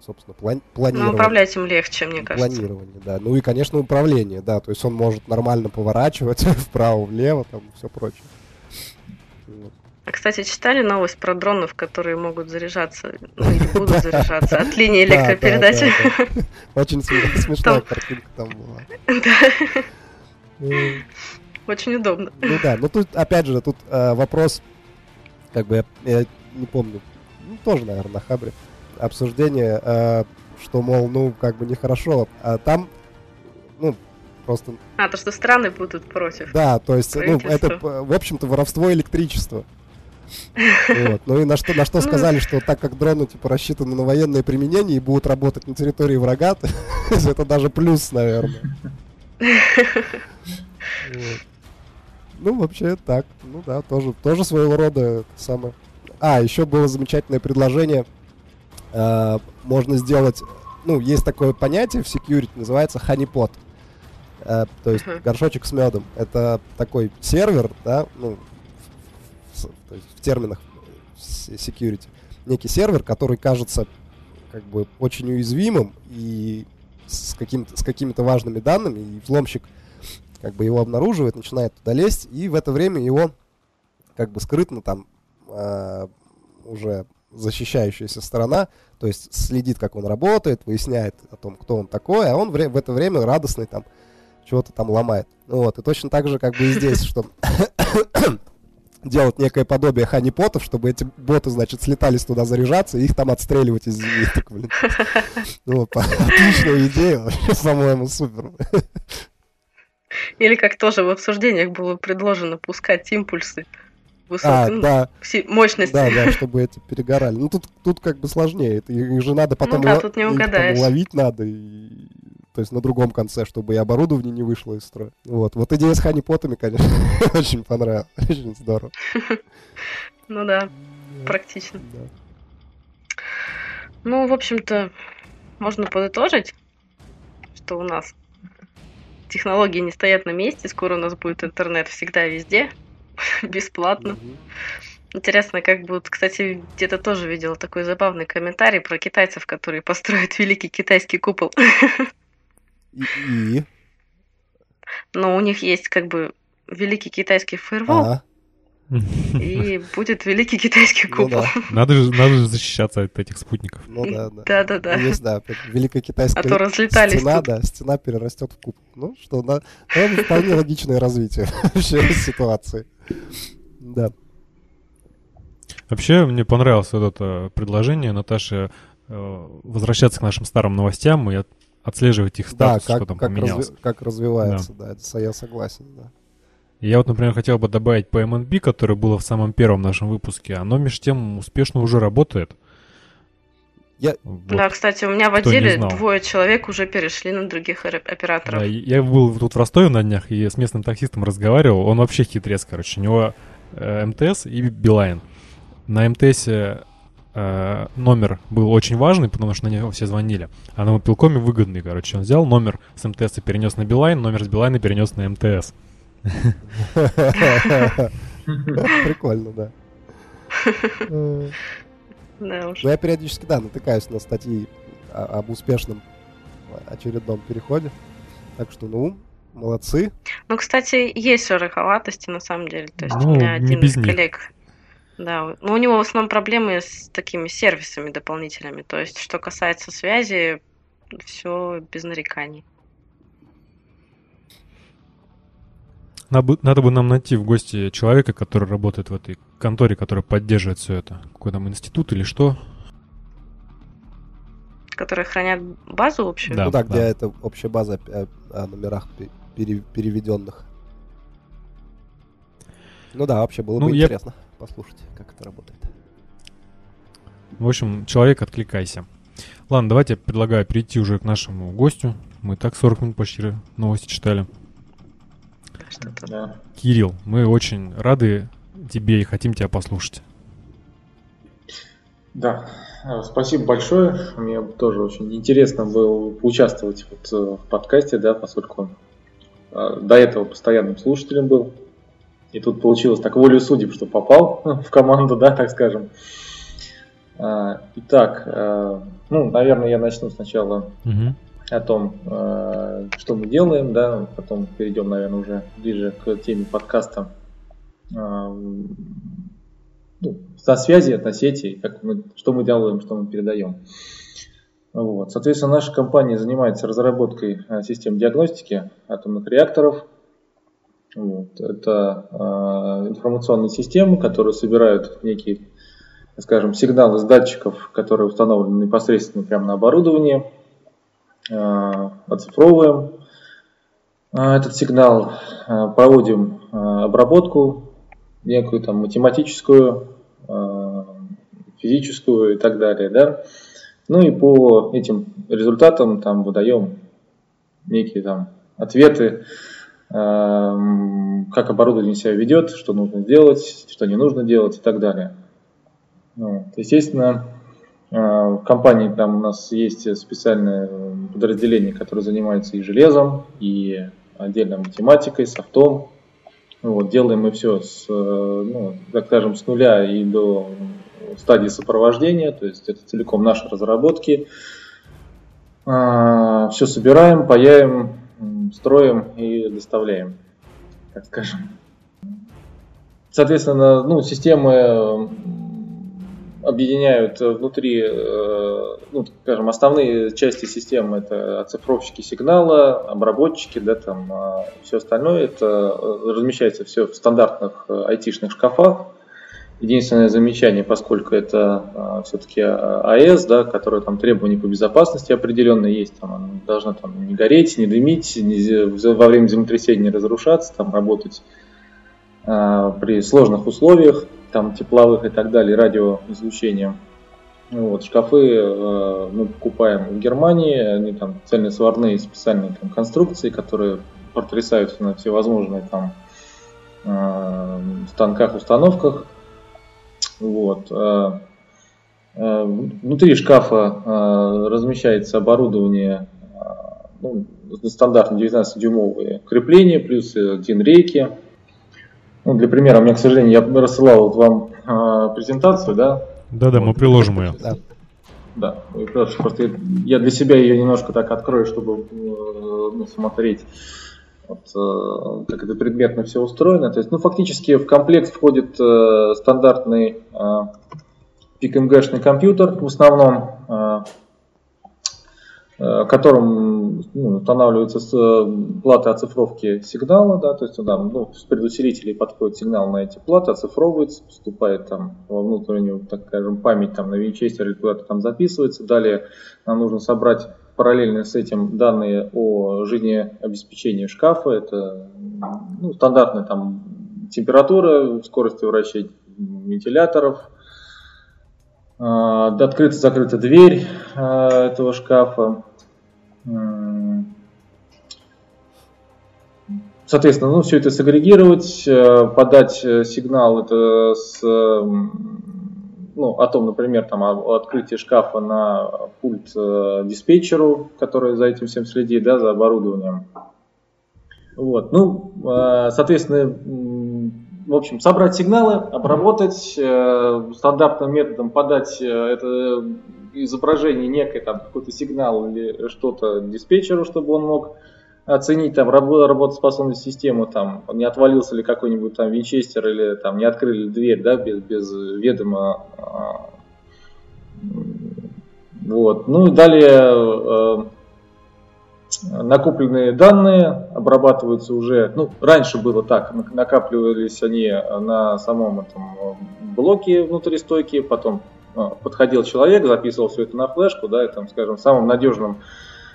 собственно, плани- планирование. Ну, управлять им легче, мне кажется. Планирование, да. Ну и, конечно, управление, да. То есть он может нормально поворачивать вправо-влево, там, все прочее. А, кстати, читали новость про дронов, которые могут заряжаться, ну, или будут заряжаться от линии электропередачи? Очень смешная картинка там была. Очень удобно. Ну да, но тут, опять же, тут э, вопрос, как бы, я, я не помню, ну, тоже, наверное, на Хабре, обсуждение, э, что, мол, ну, как бы нехорошо. А там, ну, просто... А, то, что страны будут против. Да, то есть, ну, это, в общем-то, воровство электричества. Вот. Ну и на что, на что ну. сказали, что так как дроны типа рассчитаны на военное применение и будут работать на территории врага, это даже плюс, наверное. Вот. Ну, вообще так. Ну да, тоже, тоже своего рода самое. А, еще было замечательное предложение. Э, можно сделать, ну, есть такое понятие в security, называется honeypot. Э, то есть uh-huh. горшочек с медом. Это такой сервер, да, ну, то есть в терминах security. Некий сервер, который кажется как бы очень уязвимым и с, каким-то, с какими-то важными данными, и взломщик как бы его обнаруживает, начинает туда лезть, и в это время его как бы скрытно там э, уже защищающаяся сторона, то есть следит, как он работает, выясняет о том, кто он такой, а он в, в это время радостный там чего-то там ломает. Вот, и точно так же как бы и здесь, что делать некое подобие ханипотов, чтобы эти боты, значит, слетались туда заряжаться и их там отстреливать из зениток, блин. Ну, отличная идея, по-моему, супер. Или как тоже в обсуждениях было предложено пускать импульсы высокой а, ну, да. мощности. Да, да, чтобы эти перегорали. Ну тут, тут как бы сложнее. Их же надо потом, ну, да, тут не угадаешь. ловить надо. И, то есть на другом конце, чтобы и оборудование не вышло из строя. Вот, вот идея с ханипотами, конечно, очень понравилась. Очень здорово. Ну да, практично. Ну, в общем-то, можно подытожить, что у нас технологии не стоят на месте, скоро у нас будет интернет всегда везде, бесплатно. Интересно, как будут... Кстати, где-то тоже видела такой забавный комментарий про китайцев, которые построят великий китайский купол. И? Но у них есть как бы великий китайский фаервол. А? И будет великий китайский ну купол. Ну, да. надо, же, надо же защищаться от этих спутников. Ну да, да. Да, да, да. Есть, да, великая китайская а то разлетались стена, тут. да, стена перерастет в купол. Ну что, да, это вполне логичное развитие вообще ситуации. Да. Вообще, мне понравилось вот это предложение Наташи э, возвращаться к нашим старым новостям и отслеживать их статус, да, как, что там как поменялось. Разви- как развивается, да. да, это я согласен, да. Я вот, например, хотел бы добавить по MNB, которое было в самом первом нашем выпуске. Оно, между тем, успешно уже работает. Я... Вот. Да, кстати, у меня в отделе двое человек уже перешли на других операторов. Да, я был тут в Ростове на днях и с местным таксистом разговаривал. Он вообще хитрец, короче. У него э, МТС и Билайн. На МТС э, номер был очень важный, потому что на него все звонили. А на мобилкоме выгодный, короче. Он взял номер с МТС и перенес на Билайн, номер с Билайна перенес на МТС. Прикольно, да. Уж. Ну, я периодически, да, натыкаюсь на статьи об успешном очередном переходе. Так что, ну, молодцы. Ну, кстати, есть шероховатости на самом деле. То есть ну, у меня один из коллег да, но у него в основном проблемы с такими сервисами дополнительными. То есть, что касается связи, все без нареканий. Надо бы, надо бы нам найти в гости человека, который работает в этой конторе, которая поддерживает все это. Какой там институт или что? Которые хранят базу общую? Да, ну да, да. где это общая база о, о номерах пере, переведенных. Ну да, вообще было ну, бы я... интересно послушать, как это работает. В общем, человек, откликайся. Ладно, давайте предлагаю перейти уже к нашему гостю. Мы так 40 минут почти новости читали. Да. Кирилл, мы очень рады тебе и хотим тебя послушать. Да, э, спасибо большое. Мне тоже очень интересно было поучаствовать вот э, в подкасте, да, поскольку э, до этого постоянным слушателем был. И тут получилось так волю судеб, что попал в команду, да, так скажем. Итак, ну, наверное, я начну сначала угу о том, э, что мы делаем, да, потом перейдем, наверное, уже ближе к теме подкаста э, ну, со связи, на сети, как мы, что мы делаем, что мы передаем. Вот. Соответственно, наша компания занимается разработкой э, систем диагностики атомных реакторов. Вот. Это э, информационные системы, которые собирают некие, скажем, сигналы с датчиков, которые установлены непосредственно прямо на оборудовании Э, оцифровываем э, этот сигнал, э, проводим обработку, некую там математическую, физическую и так далее, да. Ну и по этим результатам там выдаем некие там ответы, как оборудование себя ведет, что нужно сделать, что не нужно делать и так далее. Вот. Естественно, Э, в компании там у нас есть специальное подразделение, которое занимается и железом, и отдельно математикой, софтом. Вот, делаем мы все с, э, ну, так скажем, с нуля и до стадии сопровождения, то есть это целиком наши разработки. А, все собираем, паяем, строим и доставляем, так скажем. Соответственно, ну, системы объединяют внутри, ну, скажем, основные части системы это оцифровщики сигнала, обработчики, да, там все остальное. Это размещается все в стандартных айтишных шкафах. Единственное замечание, поскольку это а, все-таки АЭС, да, которая там требования по безопасности определенные есть, там она должна там не гореть, не дымить, не, во время землетрясения не разрушаться, там работать а, при сложных условиях, там тепловых и так далее, радиоизлучением. Вот, шкафы э, мы покупаем в Германии, они там цельносварные специальные там, конструкции, которые потрясаются на всевозможные там э, станках, установках. Вот. Э, э, внутри шкафа э, размещается оборудование ну, стандартно 19-дюймовые крепления, плюс один рейки. Ну, для примера, у меня, к сожалению, я рассылал вот вам презентацию, да? Да-да, мы приложим ее. Да. Да, просто я для себя ее немножко так открою, чтобы ну, смотреть вот, э, как это предметно все устроено. То есть, ну, фактически в комплект входит э, стандартный э, PickMG-шный компьютер в основном, э, э, которым ну, устанавливается с, э, плата оцифровки сигнала, да, то есть да, ну, с предусилителей подходит сигнал на эти платы, оцифровывается, поступает там во внутреннюю, так скажем, память там на винчестере или куда-то там записывается. Далее нам нужно собрать параллельно с этим данные о жизнеобеспечении шкафа. Это ну, стандартная там температура, скорости вращения вентиляторов, а, открыта-закрыта дверь а, этого шкафа. Соответственно, ну, все это сагрегировать, э, подать э, сигнал это с ну, о том, например, там, о открытии шкафа на пульт э, диспетчеру, который за этим всем следит, да, за оборудованием. Вот, ну, э, соответственно, в общем, собрать сигналы, обработать э, стандартным методом, подать э, это изображение некое, там, какой-то сигнал или что-то диспетчеру, чтобы он мог оценить там работоспособность системы, там не отвалился ли какой-нибудь там винчестер или там не открыли дверь, да, без, без ведома. А, вот. Ну и далее э, накопленные данные обрабатываются уже, ну, раньше было так, накапливались они на самом этом блоке внутри стойки, потом э, подходил человек, записывал все это на флешку, да, и там, скажем, самым надежным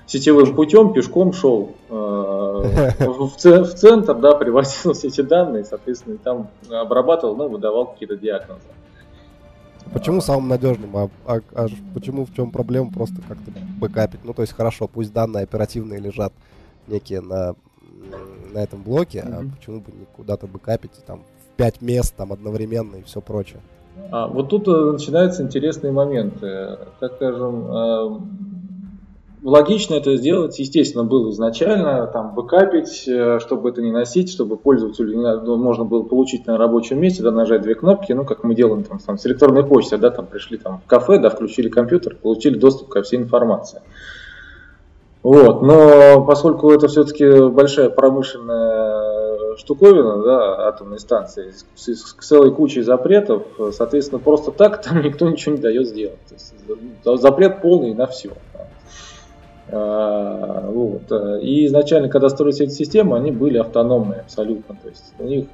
сетевым путем пешком шел э, в, в центр, да, привозил все эти данные, соответственно, там обрабатывал, ну, выдавал какие-то диагнозы. Почему самым надежным? А, а, а почему в чем проблема просто как-то бэкапить? Ну, то есть хорошо, пусть данные оперативные лежат некие на, на этом блоке, mm-hmm. а почему бы не куда-то бэкапить там в пять мест там одновременно и все прочее? А, вот тут э, начинаются интересные моменты. Так скажем, э, Логично это сделать, естественно, было изначально, там, бэкапить, э, чтобы это не носить, чтобы пользователю ну, можно было получить на рабочем месте, да, нажать две кнопки, ну, как мы делаем там, там с электронной почтой, да, там пришли там в кафе, да, включили компьютер, получили доступ ко всей информации. Вот, но поскольку это все-таки большая промышленная штуковина, да, атомной станции, с, с целой кучей запретов, соответственно, просто так там никто ничего не дает сделать. То есть, запрет полный на все. А, вот. И изначально, когда строились эти системы, они были автономные абсолютно. То есть у них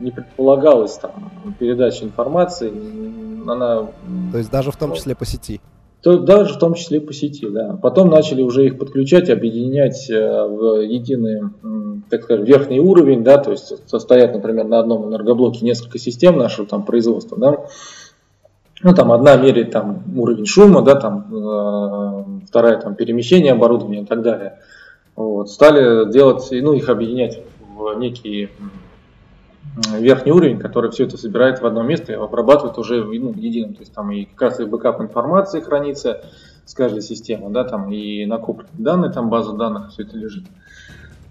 не предполагалось там передача информации. Она... То есть даже в том числе по сети? То, даже в том числе по сети, да. Потом начали уже их подключать, объединять э, в единый, так скажем, верхний уровень, да, то есть состоят, например, на одном энергоблоке несколько систем нашего там производства, да, ну, там одна меряет там уровень шума, да, там э, вторая там перемещение оборудования и так далее. Вот. Стали делать, ну, их объединять в некий верхний уровень, который все это собирает в одно место и обрабатывает уже ну, единым. То есть там и как раз и бэкап информации хранится с каждой системы, да, там и накопленные данные, там база данных, все это лежит.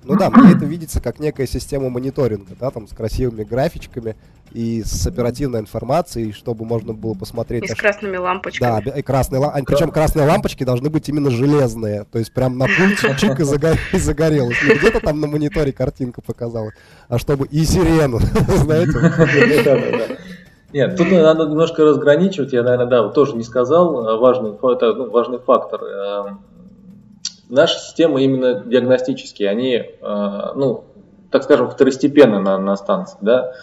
Ну да, мне это видится как некая система мониторинга, да, там с красивыми графичками и с оперативной информацией, чтобы можно было посмотреть. И с красными лампочками. Да, и красные лампочки. Причем красные лампочки должны быть именно железные. То есть прям на пульте чик и, загор... и загорелось. Не где-то там на мониторе картинка показалась, а чтобы и сирену, знаете. Нет, тут надо немножко разграничивать. Я, наверное, да, тоже не сказал. Важный, это, ну, важный фактор. Наши системы именно диагностические, они, э, ну, так скажем, второстепенны на, на станции, да.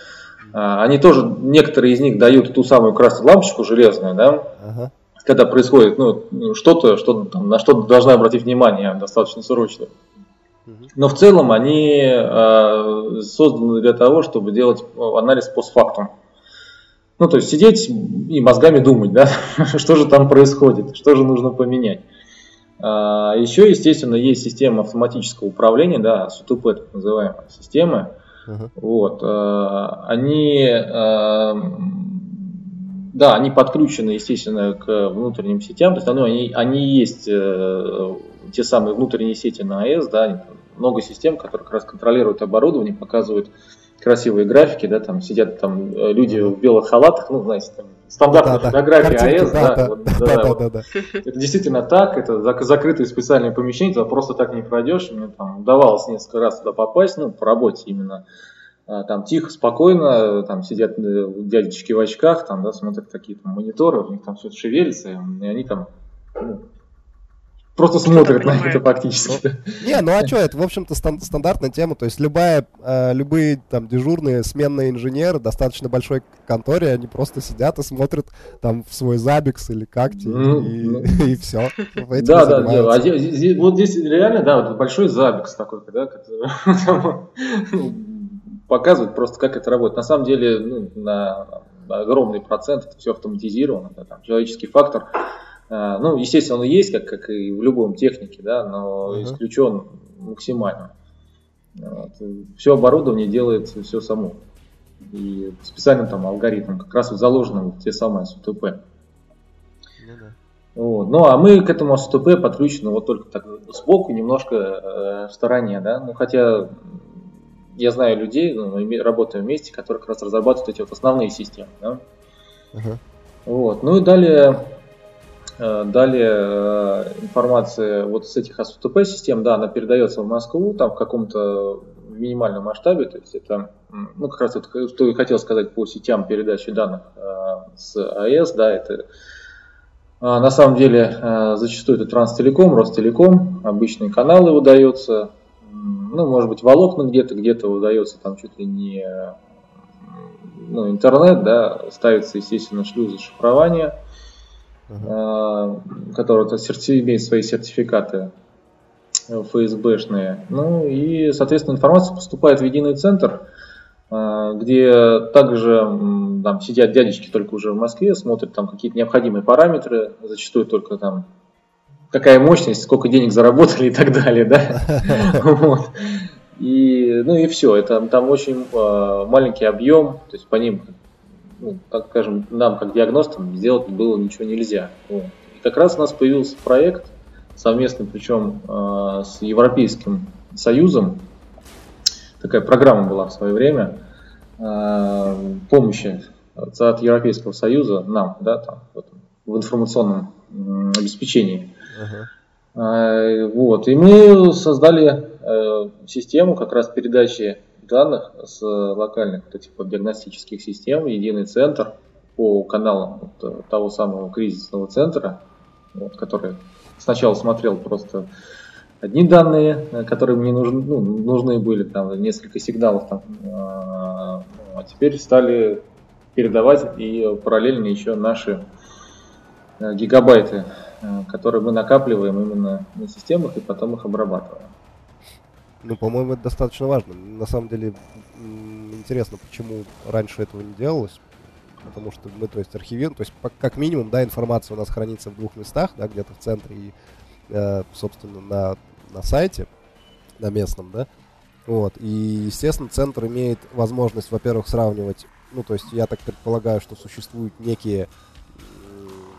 А, они тоже, некоторые из них дают ту самую красную лампочку железную, да, ага. когда происходит ну, что-то, что, там, на что должна обратить внимание достаточно срочно. Но в целом они э, созданы для того, чтобы делать анализ постфактум. Ну, то есть сидеть и мозгами думать, да, что же там происходит, что же нужно поменять. А, еще, естественно, есть система автоматического управления, да, СУТП, так называемая система. Uh-huh. Вот, а, они, а, да, они подключены, естественно, к внутренним сетям, то есть ну, они, они есть э, те самые внутренние сети на АЭС, да, много систем, которые как раз контролируют оборудование, показывают красивые графики, да, там сидят там э, люди в белых халатах, ну, знаете, там стандартная да, фотография да. АЭС, да, да, вот, да, да, да, да, да. Это действительно так, это закрытые специальные помещения, туда просто так не пройдешь. Мне там удавалось несколько раз туда попасть, ну, по работе именно. А, там тихо, спокойно, там сидят э, дядечки в очках, там, да, смотрят какие-то мониторы, у них там все шевелится, и они там ну, просто смотрят на это фактически. Не, ну а что, это, в общем-то, стандартная тема. То есть любая, э, любые там дежурные, сменные инженеры достаточно большой конторе, они просто сидят и смотрят там в свой забикс или какти, ну, и, ну. и все. Да, да, да. вот здесь реально, да, вот большой забикс такой, да, показывает просто, как это работает. На самом деле, ну, на огромный процент это все автоматизировано, да, там, человеческий фактор ну, естественно, он есть, как, как и в любом технике, да, но uh-huh. исключен максимально. Вот. Все оборудование делает все само. И специальным там алгоритмом как раз вот заложено те самые СУТП. Uh-huh. Вот. Ну, а мы к этому СУТП подключены вот только так сбоку, немножко э, в стороне, да. Ну, хотя я знаю людей, ну, мы работаем вместе, которые как раз разрабатывают эти вот основные системы, да. Uh-huh. Вот. Ну и далее далее э, информация вот с этих СУТП систем, да, она передается в Москву, там в каком-то минимальном масштабе, то есть это, ну, как раз это, что я хотел сказать по сетям передачи данных э, с АЭС, да, это на самом деле зачастую это Транстелеком, Ростелеком, обычные каналы выдаются, ну, может быть, волокна где-то, где-то выдается там чуть ли не ну, интернет, да, ставится, естественно, шлюзы шифрования, uh-huh. который серти- имеет свои сертификаты ФСБшные. Ну и, соответственно, информация поступает в единый центр, а, где также там сидят дядечки только уже в Москве, смотрят там какие-то необходимые параметры, зачастую только там какая мощность, сколько денег заработали и так далее, да. вот. И, ну и все, это там очень э, маленький объем, то есть по ним ну, так скажем, нам, как диагностам, сделать было ничего нельзя. Вот. И как раз у нас появился проект совместный, причем э, с Европейским Союзом. Такая программа была в свое время э, помощи от Европейского Союза нам, да, там, в, этом, в информационном э, обеспечении. Uh-huh. Вот. И мы создали э, систему как раз передачи данных с локальных вот вот диагностических систем, единый центр по каналам вот э, того самого кризисного центра, вот, который сначала смотрел просто одни данные, э, которые мне нужны, ну, нужны были, там несколько сигналов, там, а, а теперь стали передавать и параллельно еще наши э, гигабайты, которые мы накапливаем именно на системах и потом их обрабатываем. Ну, по-моему, это достаточно важно. На самом деле, интересно, почему раньше этого не делалось. Потому что мы, то есть, архивируем, то есть, как минимум, да, информация у нас хранится в двух местах, да, где-то в центре и, э, собственно, на, на сайте, на местном, да. Вот, и, естественно, центр имеет возможность, во-первых, сравнивать, ну, то есть, я так предполагаю, что существуют некие,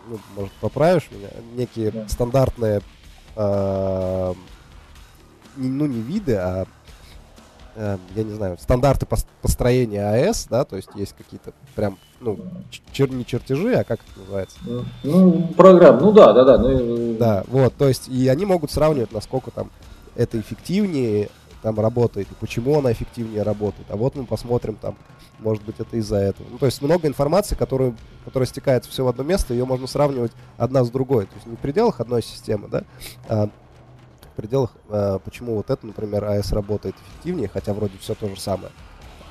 ну, может, поправишь меня, некие да. стандартные э, ну не виды, а э, я не знаю, стандарты построения АЭС, да, то есть есть какие-то прям, ну, чер не чертежи, а как это называется? Ну, программ, ну да, да, да. Ну... Да, вот, то есть и они могут сравнивать, насколько там это эффективнее, там работает, и почему она эффективнее работает. А вот мы посмотрим там, может быть, это из-за этого. Ну, то есть много информации, которую, которая стекается все в одно место, ее можно сравнивать одна с другой. То есть не в пределах одной системы, да, а пределах, а, почему вот это, например, АЭС работает эффективнее, хотя вроде все то же самое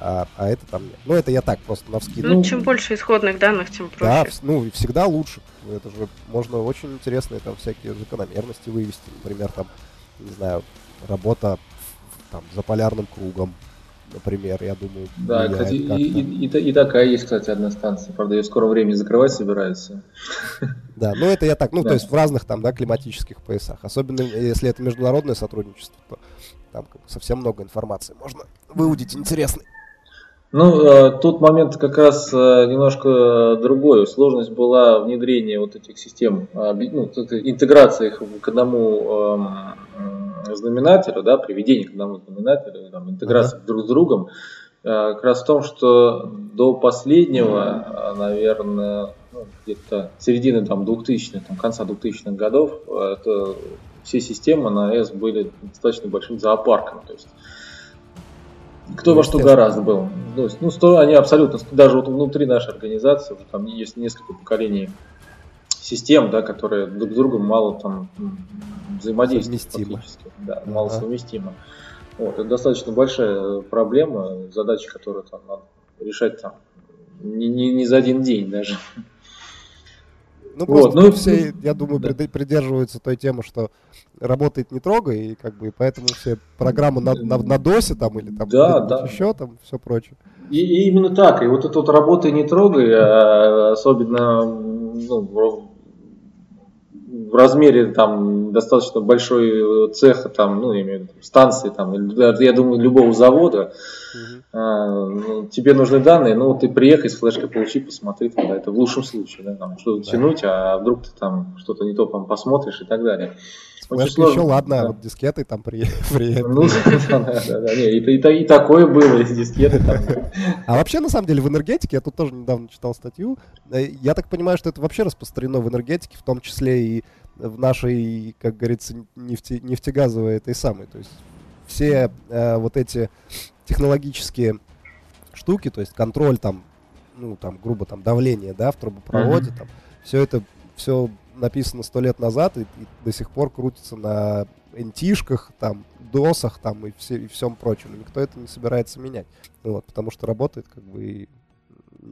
а, а это там нет. Ну, это я так просто на вскидку. Ну, чем больше исходных данных, тем проще. Да, ну, и всегда лучше. Это же можно очень интересные там всякие закономерности вывести. Например, там, не знаю, работа там за полярным кругом, например, я думаю. Да, кстати, и, и, и, и такая есть, кстати, одна станция. Правда, ее в скором времени закрывать собираются. Да, ну это я так, ну да. то есть в разных там, да, климатических поясах. Особенно если это международное сотрудничество, то там совсем много информации можно выудить интересной. Ну, э, тут момент как раз э, немножко другой. Сложность была внедрение вот этих систем, ну, интеграция их к одному эм, знаменателю, да, приведение к одному знаменателю, там, интеграция uh-huh. друг с другом. Э, как раз в том, что до последнего, наверное, ну, где-то середины там 2000-х, там, конца 2000-х годов, это все системы на AES были достаточно большим зоопарком. То есть кто во что гораздо был. То есть, ну, сто, они абсолютно, даже вот внутри нашей организации уже там есть несколько поколений систем, да, которые друг с другом мало там взаимодействуют фактически. Да, мало ага. совместимо. Вот, это достаточно большая проблема, задача, которую там надо решать там не, не, не за один день даже. Ну, вот, ну, все, я думаю, да. придерживаются той темы, что работает не трогай, и как бы и поэтому все программы на, на, на досе там или там да, да. еще там все прочее. И, и именно так. И вот эта вот работа не трогай, а особенно ну, в размере там достаточно большой цеха, там, ну, я имею в виду, станции, там, я думаю, любого завода, угу. а, ну, тебе нужны данные, ну, ты приехай с флешкой получи, посмотри, тогда это в лучшем случае, да, там, что-то да. тянуть, а вдруг ты там что-то не то там посмотришь и так далее. Флешка еще ладно, да. вот дискеты там при, при Ну, да, да, да, не, и, и, и такое было, и дискеты там. А вообще, на самом деле, в энергетике, я тут тоже недавно читал статью, э, я так понимаю, что это вообще распространено в энергетике, в том числе и в нашей, как говорится, нефте, нефтегазовой этой самой. То есть все э, вот эти технологические штуки, то есть контроль там, ну там, грубо там давление, да, в трубопроводе, mm-hmm. там, все это, все написано сто лет назад и, и до сих пор крутится на NT-шках, там, досах там и, все, и всем прочем. Никто это не собирается менять. Вот, потому что работает как бы и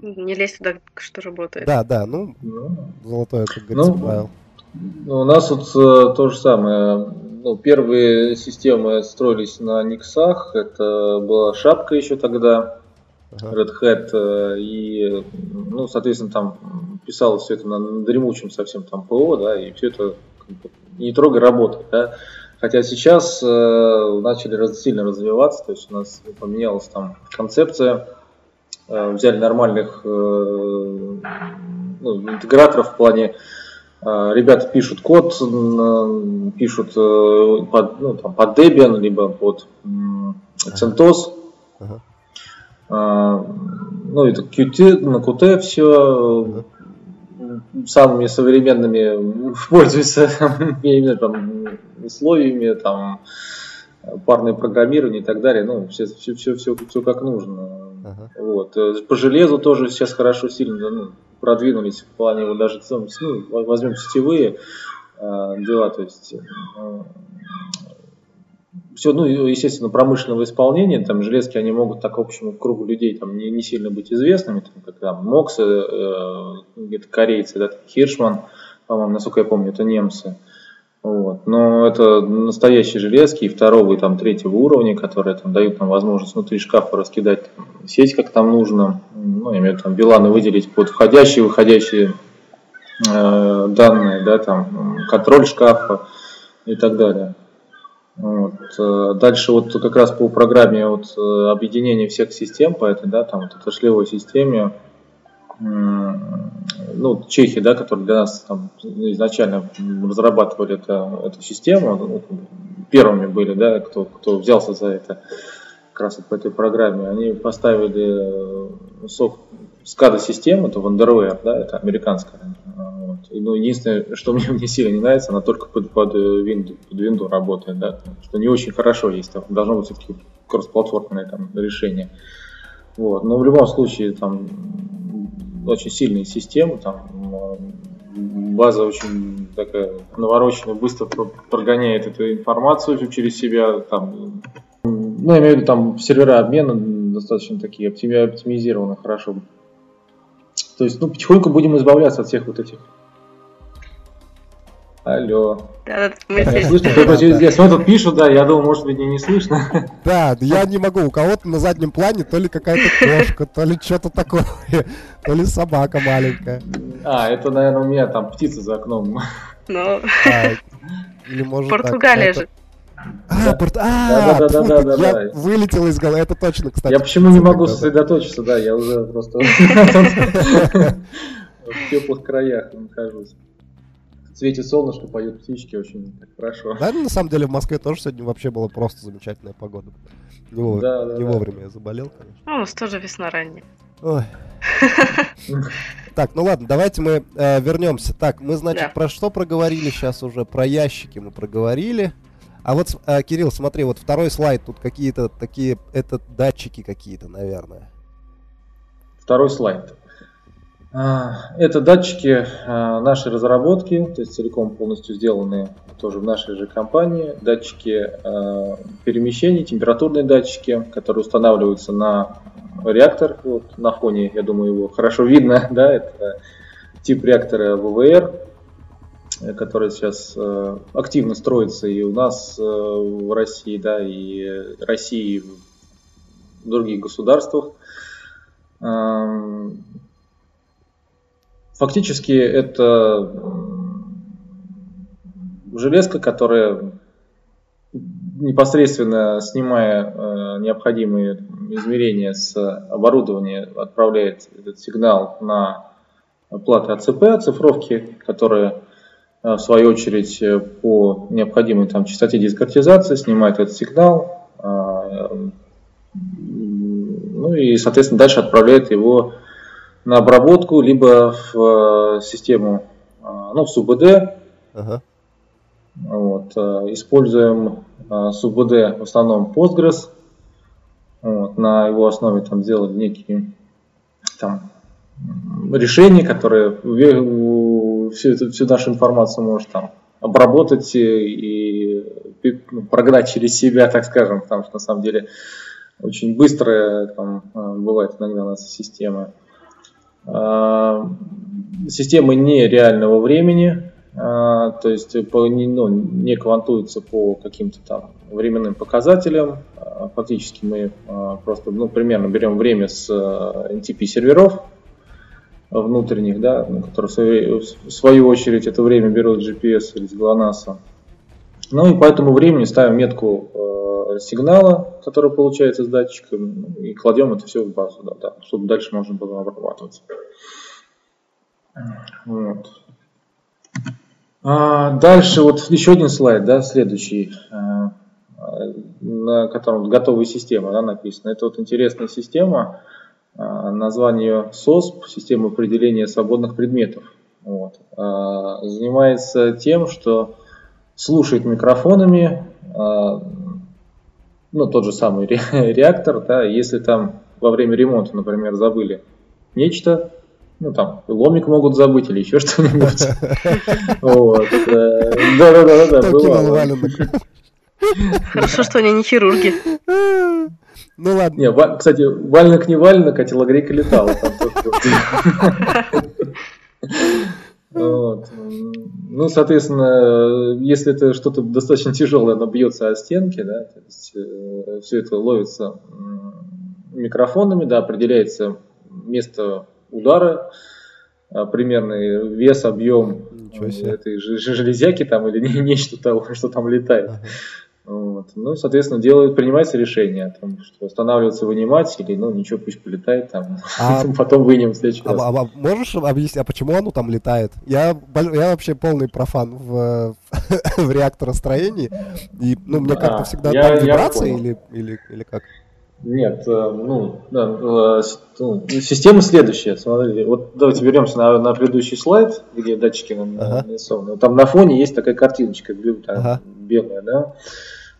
не лезь туда, что работает. Да, да, ну, ну золотое, как говорится, ну, правило. Ну, у нас вот э, то же самое. Ну, первые системы строились на Никсах. Это была шапка еще тогда. Red Hat. Э, и, ну, соответственно, там писалось все это на дремучем совсем там ПО, да, и все это не трогай работает, да. Хотя сейчас э, начали раз, сильно развиваться, то есть у нас поменялась там концепция, э, взяли нормальных э, ну, интеграторов в плане а, ребята пишут код, пишут э, под, ну, там, под Debian, либо под CentOS. Uh-huh. Uh-huh. Ну, это Qt, на Qt все самыми современными пользуются именно там условиями, там парное программирование и так далее. Ну, все, все, все, все, все как нужно. Uh-huh. Вот. Э, по железу тоже сейчас хорошо сильно ну, продвинулись в плане вот даже ну, возьмем сетевые э, дела, то есть э, все, ну, естественно, промышленного исполнения, там, железки, они могут так общему кругу людей там не, не сильно быть известными, там, как там Моксы, э, где-то корейцы, да, Хиршман, по-моему, насколько я помню, это немцы. Вот. Но это настоящие железки и второго, и там третьего уровня, которые там дают нам возможность внутри шкафа раскидать там, сеть, как там нужно. Ну, я имею в виду там биланы выделить под входящие, выходящие э, данные, да, там контроль шкафа и так далее. Вот. Э, дальше вот как раз по программе вот, э, объединения всех систем по этой, да, там вот этой шлевой системе, ну, чехи, да, которые для нас там, изначально разрабатывали это, эту систему, первыми были, да, кто, кто взялся за это, как раз по этой программе, они поставили софт SCADA систему, это Wonderware, да, это американская, ну, единственное, что мне не сильно не нравится, она только под, под, Windows, под Windows работает, да, что не очень хорошо есть, там должно быть все-таки кроссплатформенное там решение. Вот. Но в любом случае там очень сильные системы, там база очень такая навороченная, быстро прогоняет эту информацию через себя, там, ну, я имею в виду, там сервера обмена достаточно такие оптимизированы хорошо. То есть, ну, потихоньку будем избавляться от всех вот этих Алло. Да, да, я слышно, кто-то через тут пишут, да, я думал, может быть, мне не слышно. Да, я не могу, у кого-то на заднем плане то ли какая-то кошка, то ли что-то такое, то ли собака маленькая. А, это, наверное, у меня там птица за окном. Ну, или может Португалия же. А, порт... а, да, да, да, да, я да, вылетел из головы, это точно, кстати. Я почему не могу сосредоточиться, да, я уже просто в теплых краях нахожусь светит солнышко, поют птички, очень хорошо. Да, на самом деле в Москве тоже сегодня вообще была просто замечательная погода. Не, вовремя, да, да, не да. вовремя я заболел, конечно. Ну, у нас тоже весна ранняя. Ой. Так, ну ладно, давайте мы э, вернемся. Так, мы, значит, да. про что проговорили сейчас уже? Про ящики мы проговорили. А вот, э, Кирилл, смотри, вот второй слайд, тут какие-то такие, это датчики какие-то, наверное. Второй слайд. А, это датчики а, нашей разработки, то есть целиком полностью сделанные тоже в нашей же компании. Датчики а, перемещений, температурные датчики, которые устанавливаются на реактор. Вот на фоне, я думаю, его хорошо видно. Да, это тип реактора ВВР, который сейчас активно строится и у нас в России, да, и России, в других государствах. Фактически это железка, которая непосредственно снимая э, необходимые измерения с оборудования, отправляет этот сигнал на платы АЦП, оцифровки, которые э, в свою очередь по необходимой там, частоте дискретизации снимает этот сигнал, э, ну и, соответственно, дальше отправляет его на обработку, либо в э, систему, э, ну, в СУБД. Ага. Вот, э, используем СУБД в основном Postgres. Вот, на его основе там сделали некие там, решения, которые всю, эту, всю нашу информацию может там обработать и, и ну, прогнать через себя, так скажем, потому что на самом деле очень быстрая там, бывает иногда у нас система. А, системы нереального времени, а, то есть ну, не квантуются по каким-то там временным показателям. А, фактически мы просто ну, примерно берем время с NTP серверов внутренних, да, которые в свою очередь это время берут GPS или с GLONASS. Ну и по этому времени ставим метку сигнала, который получается с датчиком, и кладем это все в базу, да, да, чтобы дальше можно было обрабатывать. Вот. А дальше вот еще один слайд, да, следующий, а, на котором готовая система да, написана. Это вот интересная система, а, название SOSP, система определения свободных предметов. Вот. А, занимается тем, что слушает микрофонами ну, тот же самый реактор, да, если там во время ремонта, например, забыли нечто, ну, там, ломик могут забыть или еще что-нибудь. Вот. Да-да-да, было. Хорошо, что они не хирурги. Ну ладно. Не, кстати, валенок не валенок, а телогрейка летала. Вот. Ну, соответственно, если это что-то достаточно тяжелое, оно бьется о стенки, да, то есть э, все это ловится микрофонами, да, определяется место удара, а, примерный вес, объем этой железяки там или нечто того, что там летает. Ага. Вот. Ну, соответственно, делает, принимается решение о том, что останавливаться, вынимать, или, ну, ничего, пусть полетает там, а, потом вынем в следующий а, раз. А, а можешь объяснить, а почему оно там летает? Я, я вообще полный профан в, в реакторостроении, и, ну, мне как-то а, всегда я, там вибрации или, или, или как? Нет, э, ну, да, э, ну, система следующая. Смотрите, вот давайте вернемся на, на предыдущий слайд, где датчики ага. нарисованы. Там на фоне есть такая картиночка ага. белая, да.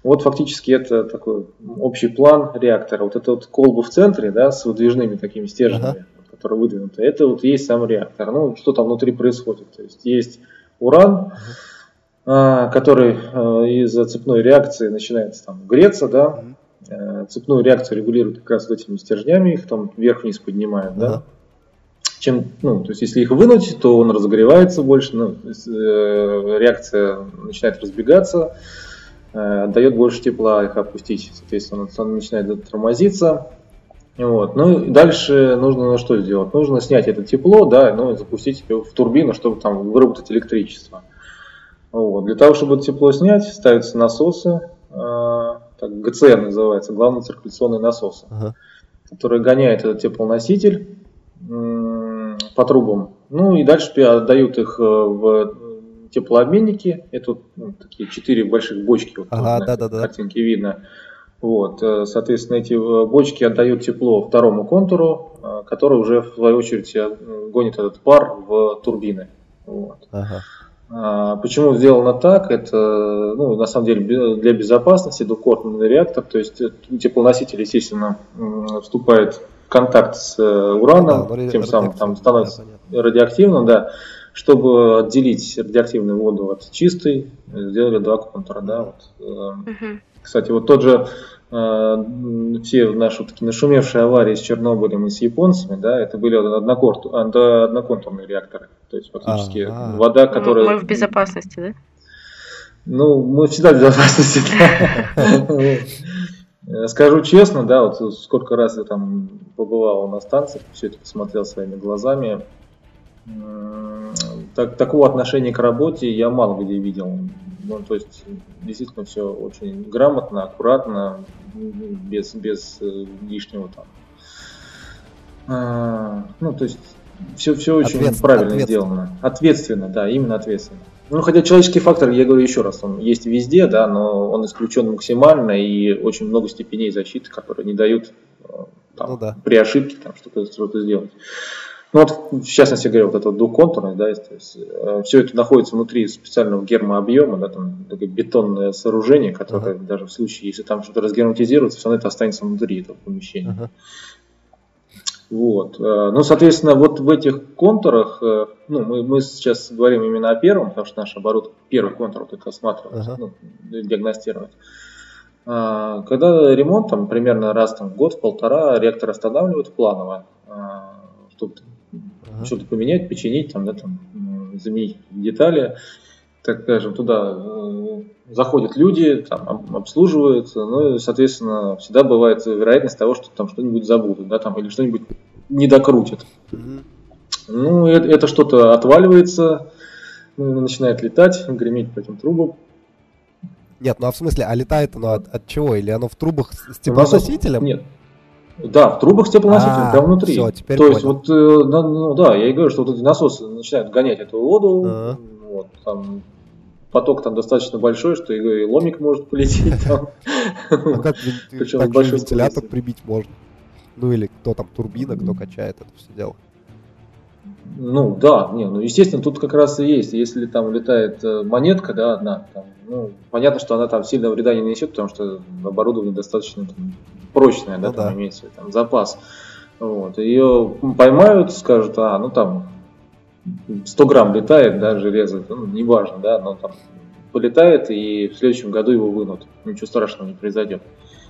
Вот фактически это такой общий план реактора. Вот это вот колба в центре, да, с выдвижными такими стержнями, ага. которые выдвинуты. Это вот есть сам реактор. Ну, что там внутри происходит? То есть есть уран, ага. который э, из-за цепной реакции начинает там греться, да. Ага Э, цепную реакцию регулируют как раз вот этими стержнями, их там вверх-вниз поднимают, да. да. Чем, ну, то есть если их вынуть, то он разогревается больше, ну, есть, э, реакция начинает разбегаться, э, дает больше тепла, их опустить, соответственно, он начинает тормозиться. Вот. Ну и дальше нужно ну, что сделать? Нужно снять это тепло, да, ну и запустить его в турбину, чтобы там выработать электричество. Вот. Для того, чтобы это тепло снять, ставятся насосы, э, так ГЦН называется, главный циркуляционный насос, ага. который гоняет этот теплоноситель по трубам. Ну и дальше отдают их э, в теплообменники. Это ну, такие четыре больших бочки, вот ага, да, да, да. картинке видно. Вот, э, соответственно, эти э, бочки отдают тепло второму контуру, который уже в свою очередь гонит этот пар в турбины. Вот. Ага. А, почему сделано так? Это, ну, на самом деле, для безопасности двухкорпусный реактор, то есть э, теплоноситель, естественно, вступает в контакт с э, ураном, да, тем самым там становится да, радиоактивным, да. Чтобы отделить радиоактивную воду от чистой, сделали два контура, да. Вот. Угу. Кстати, вот тот же Э, все наши такие нашумевшие аварии с Чернобылем и с японцами, да, это были одноконтурные реакторы. То есть фактически А-а-а. вода, которая... Мы в безопасности, да? Ну, мы всегда в безопасности, да. Скажу честно, да, вот сколько раз я там побывал на станциях, все это посмотрел своими глазами. Так, такого отношения к работе я мало где видел. Ну, то есть, действительно, все очень грамотно, аккуратно, без, без э, лишнего там. А, ну, то есть, все, все очень правильно ответственно. сделано. Ответственно, да, именно ответственно. Ну, хотя человеческий фактор, я говорю еще раз, он есть везде, да, но он исключен максимально и очень много степеней защиты, которые не дают э, там, ну, да. при ошибке там, что-то, что-то сделать. Ну вот, в частности, говорю, вот это вот двухконтурность, да, то есть, э, все это находится внутри специального гермообъема, да, там такое бетонное сооружение, которое uh-huh. даже в случае, если там что-то разгерметизируется, все равно это останется внутри этого помещения. Uh-huh. Вот. Э, ну, соответственно, вот в этих контурах, э, ну, мы, мы сейчас говорим именно о первом, потому что наш оборот первый контур это осматривать, uh-huh. ну, диагностировать. А, когда ремонт, там, примерно раз там, в год, в полтора, реактор останавливают планово, а, чтобы ага. что-то поменять, починить, там, да, там, заменить детали, так скажем, туда э, заходят люди, там, обслуживают, ну и, соответственно, всегда бывает вероятность того, что там что-нибудь забудут, да, там, или что-нибудь не докрутят. Угу. Ну, это, это что-то отваливается, ну, начинает летать, греметь по этим трубам. Нет, ну а в смысле, а летает оно от, от чего? Или оно в трубах с теплоносителем? Нет, да, в трубах с теплоносителем, прямо внутри. Все, теперь То понял. есть, вот, э, ну да, я и говорю, что вот эти насосы начинают гонять эту воду, а вот, там, поток там достаточно большой, что и, ломик может полететь там. А как вентилятор прибить можно? Ну или кто там, турбина, кто качает это все дело? Ну да, не, ну естественно, тут как раз и есть. Если там летает э, монетка, да, одна, там, ну, понятно, что она там сильно вреда не несет, потому что оборудование достаточно там, прочная, да, ну, там да. имеется там запас. Вот. Ее поймают, скажут, а, ну там 100 грамм летает, да, железо, ну, неважно, да, но там полетает и в следующем году его вынут. Ничего страшного не произойдет.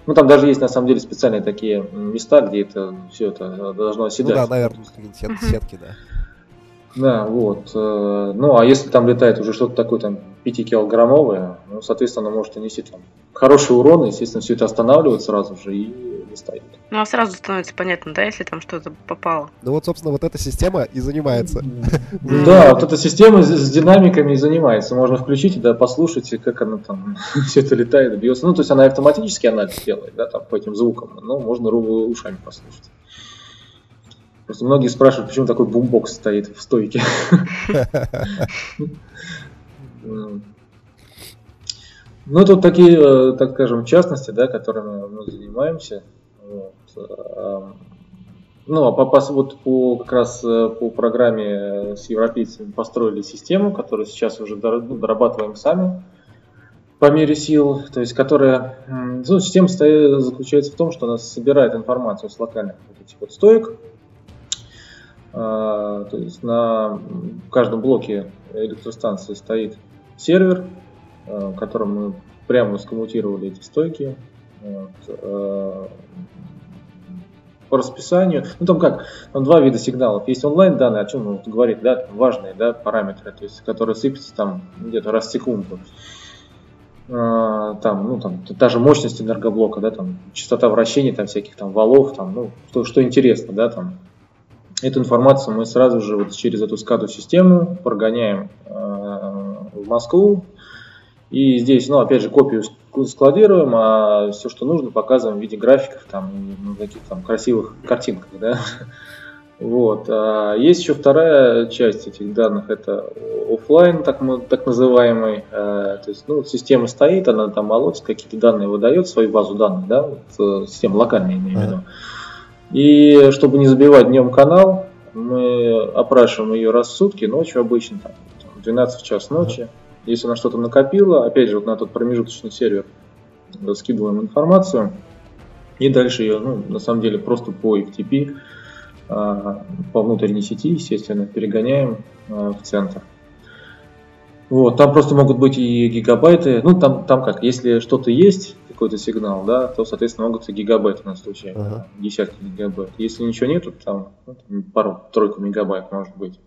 Ну, там даже есть, на самом деле, специальные такие места, где это все это должно оседать. Ну да, наверное, какие-нибудь сет- сетки, да. Да, вот. Э, ну, а если там летает уже что-то такое там 5-килограммовое, ну, соответственно, может нанести там хороший урон, естественно, все это останавливает сразу же и не стоит. Ну, а сразу становится понятно, да, если там что-то попало. Ну, вот, собственно, вот эта система и занимается. Да, вот эта система с динамиками и занимается. Можно включить, да, послушать, как она там все это летает, бьется. Ну, то есть она автоматически анализ делает, да, там по этим звукам, но можно ушами послушать. Просто многие спрашивают, почему такой бумбокс стоит в стойке. Ну, тут такие, э, так скажем, частности, да, которыми мы занимаемся. Вот. А, ну, а по, по, вот по, как раз э, по программе с европейцами построили систему, которую сейчас уже ну, дорабатываем сами по мере сил, то есть которая, ну, система заключается в том, что она собирает информацию с локальных вот этих вот стоек, то есть на каждом блоке электростанции стоит сервер, а, которым мы прямо скоммутировали эти стойки. Вот, а, по расписанию. Ну там как, там два вида сигналов. Есть онлайн данные, о чем он говорит, да, важные, да, параметры, то есть, которые сыпятся там где-то раз в секунду. Там, ну там, та же мощность энергоблока, да, там, частота вращения, там, всяких там валов, там, ну, что, что интересно, да, там. Эту информацию мы сразу же вот через эту скаду систему прогоняем э, в Москву, и здесь, ну, опять же, копию складируем, а все, что нужно, показываем в виде графиков, там, на таких там красивых картинках, да. Вот. А есть еще вторая часть этих данных, это офлайн, так, так называемый. Э, то есть, ну, система стоит, она там молотит, какие-то данные выдает, свою базу данных, да, вот, э, система локальная, имею в виду. И чтобы не забивать днем канал, мы опрашиваем ее раз в сутки, ночью обычно, там, 12 час ночи. Если она что-то накопила, опять же, вот на тот промежуточный сервер скидываем информацию, и дальше ее, ну, на самом деле, просто по FTP, а, по внутренней сети, естественно, перегоняем а, в центр. Вот, там просто могут быть и гигабайты. Ну, там, там как, если что-то есть, какой-то сигнал, да, то, соответственно, могут и гигабайты на случай, ага. десятки гигабайт. Если ничего нету, там, ну, там пару-тройку мегабайт может быть.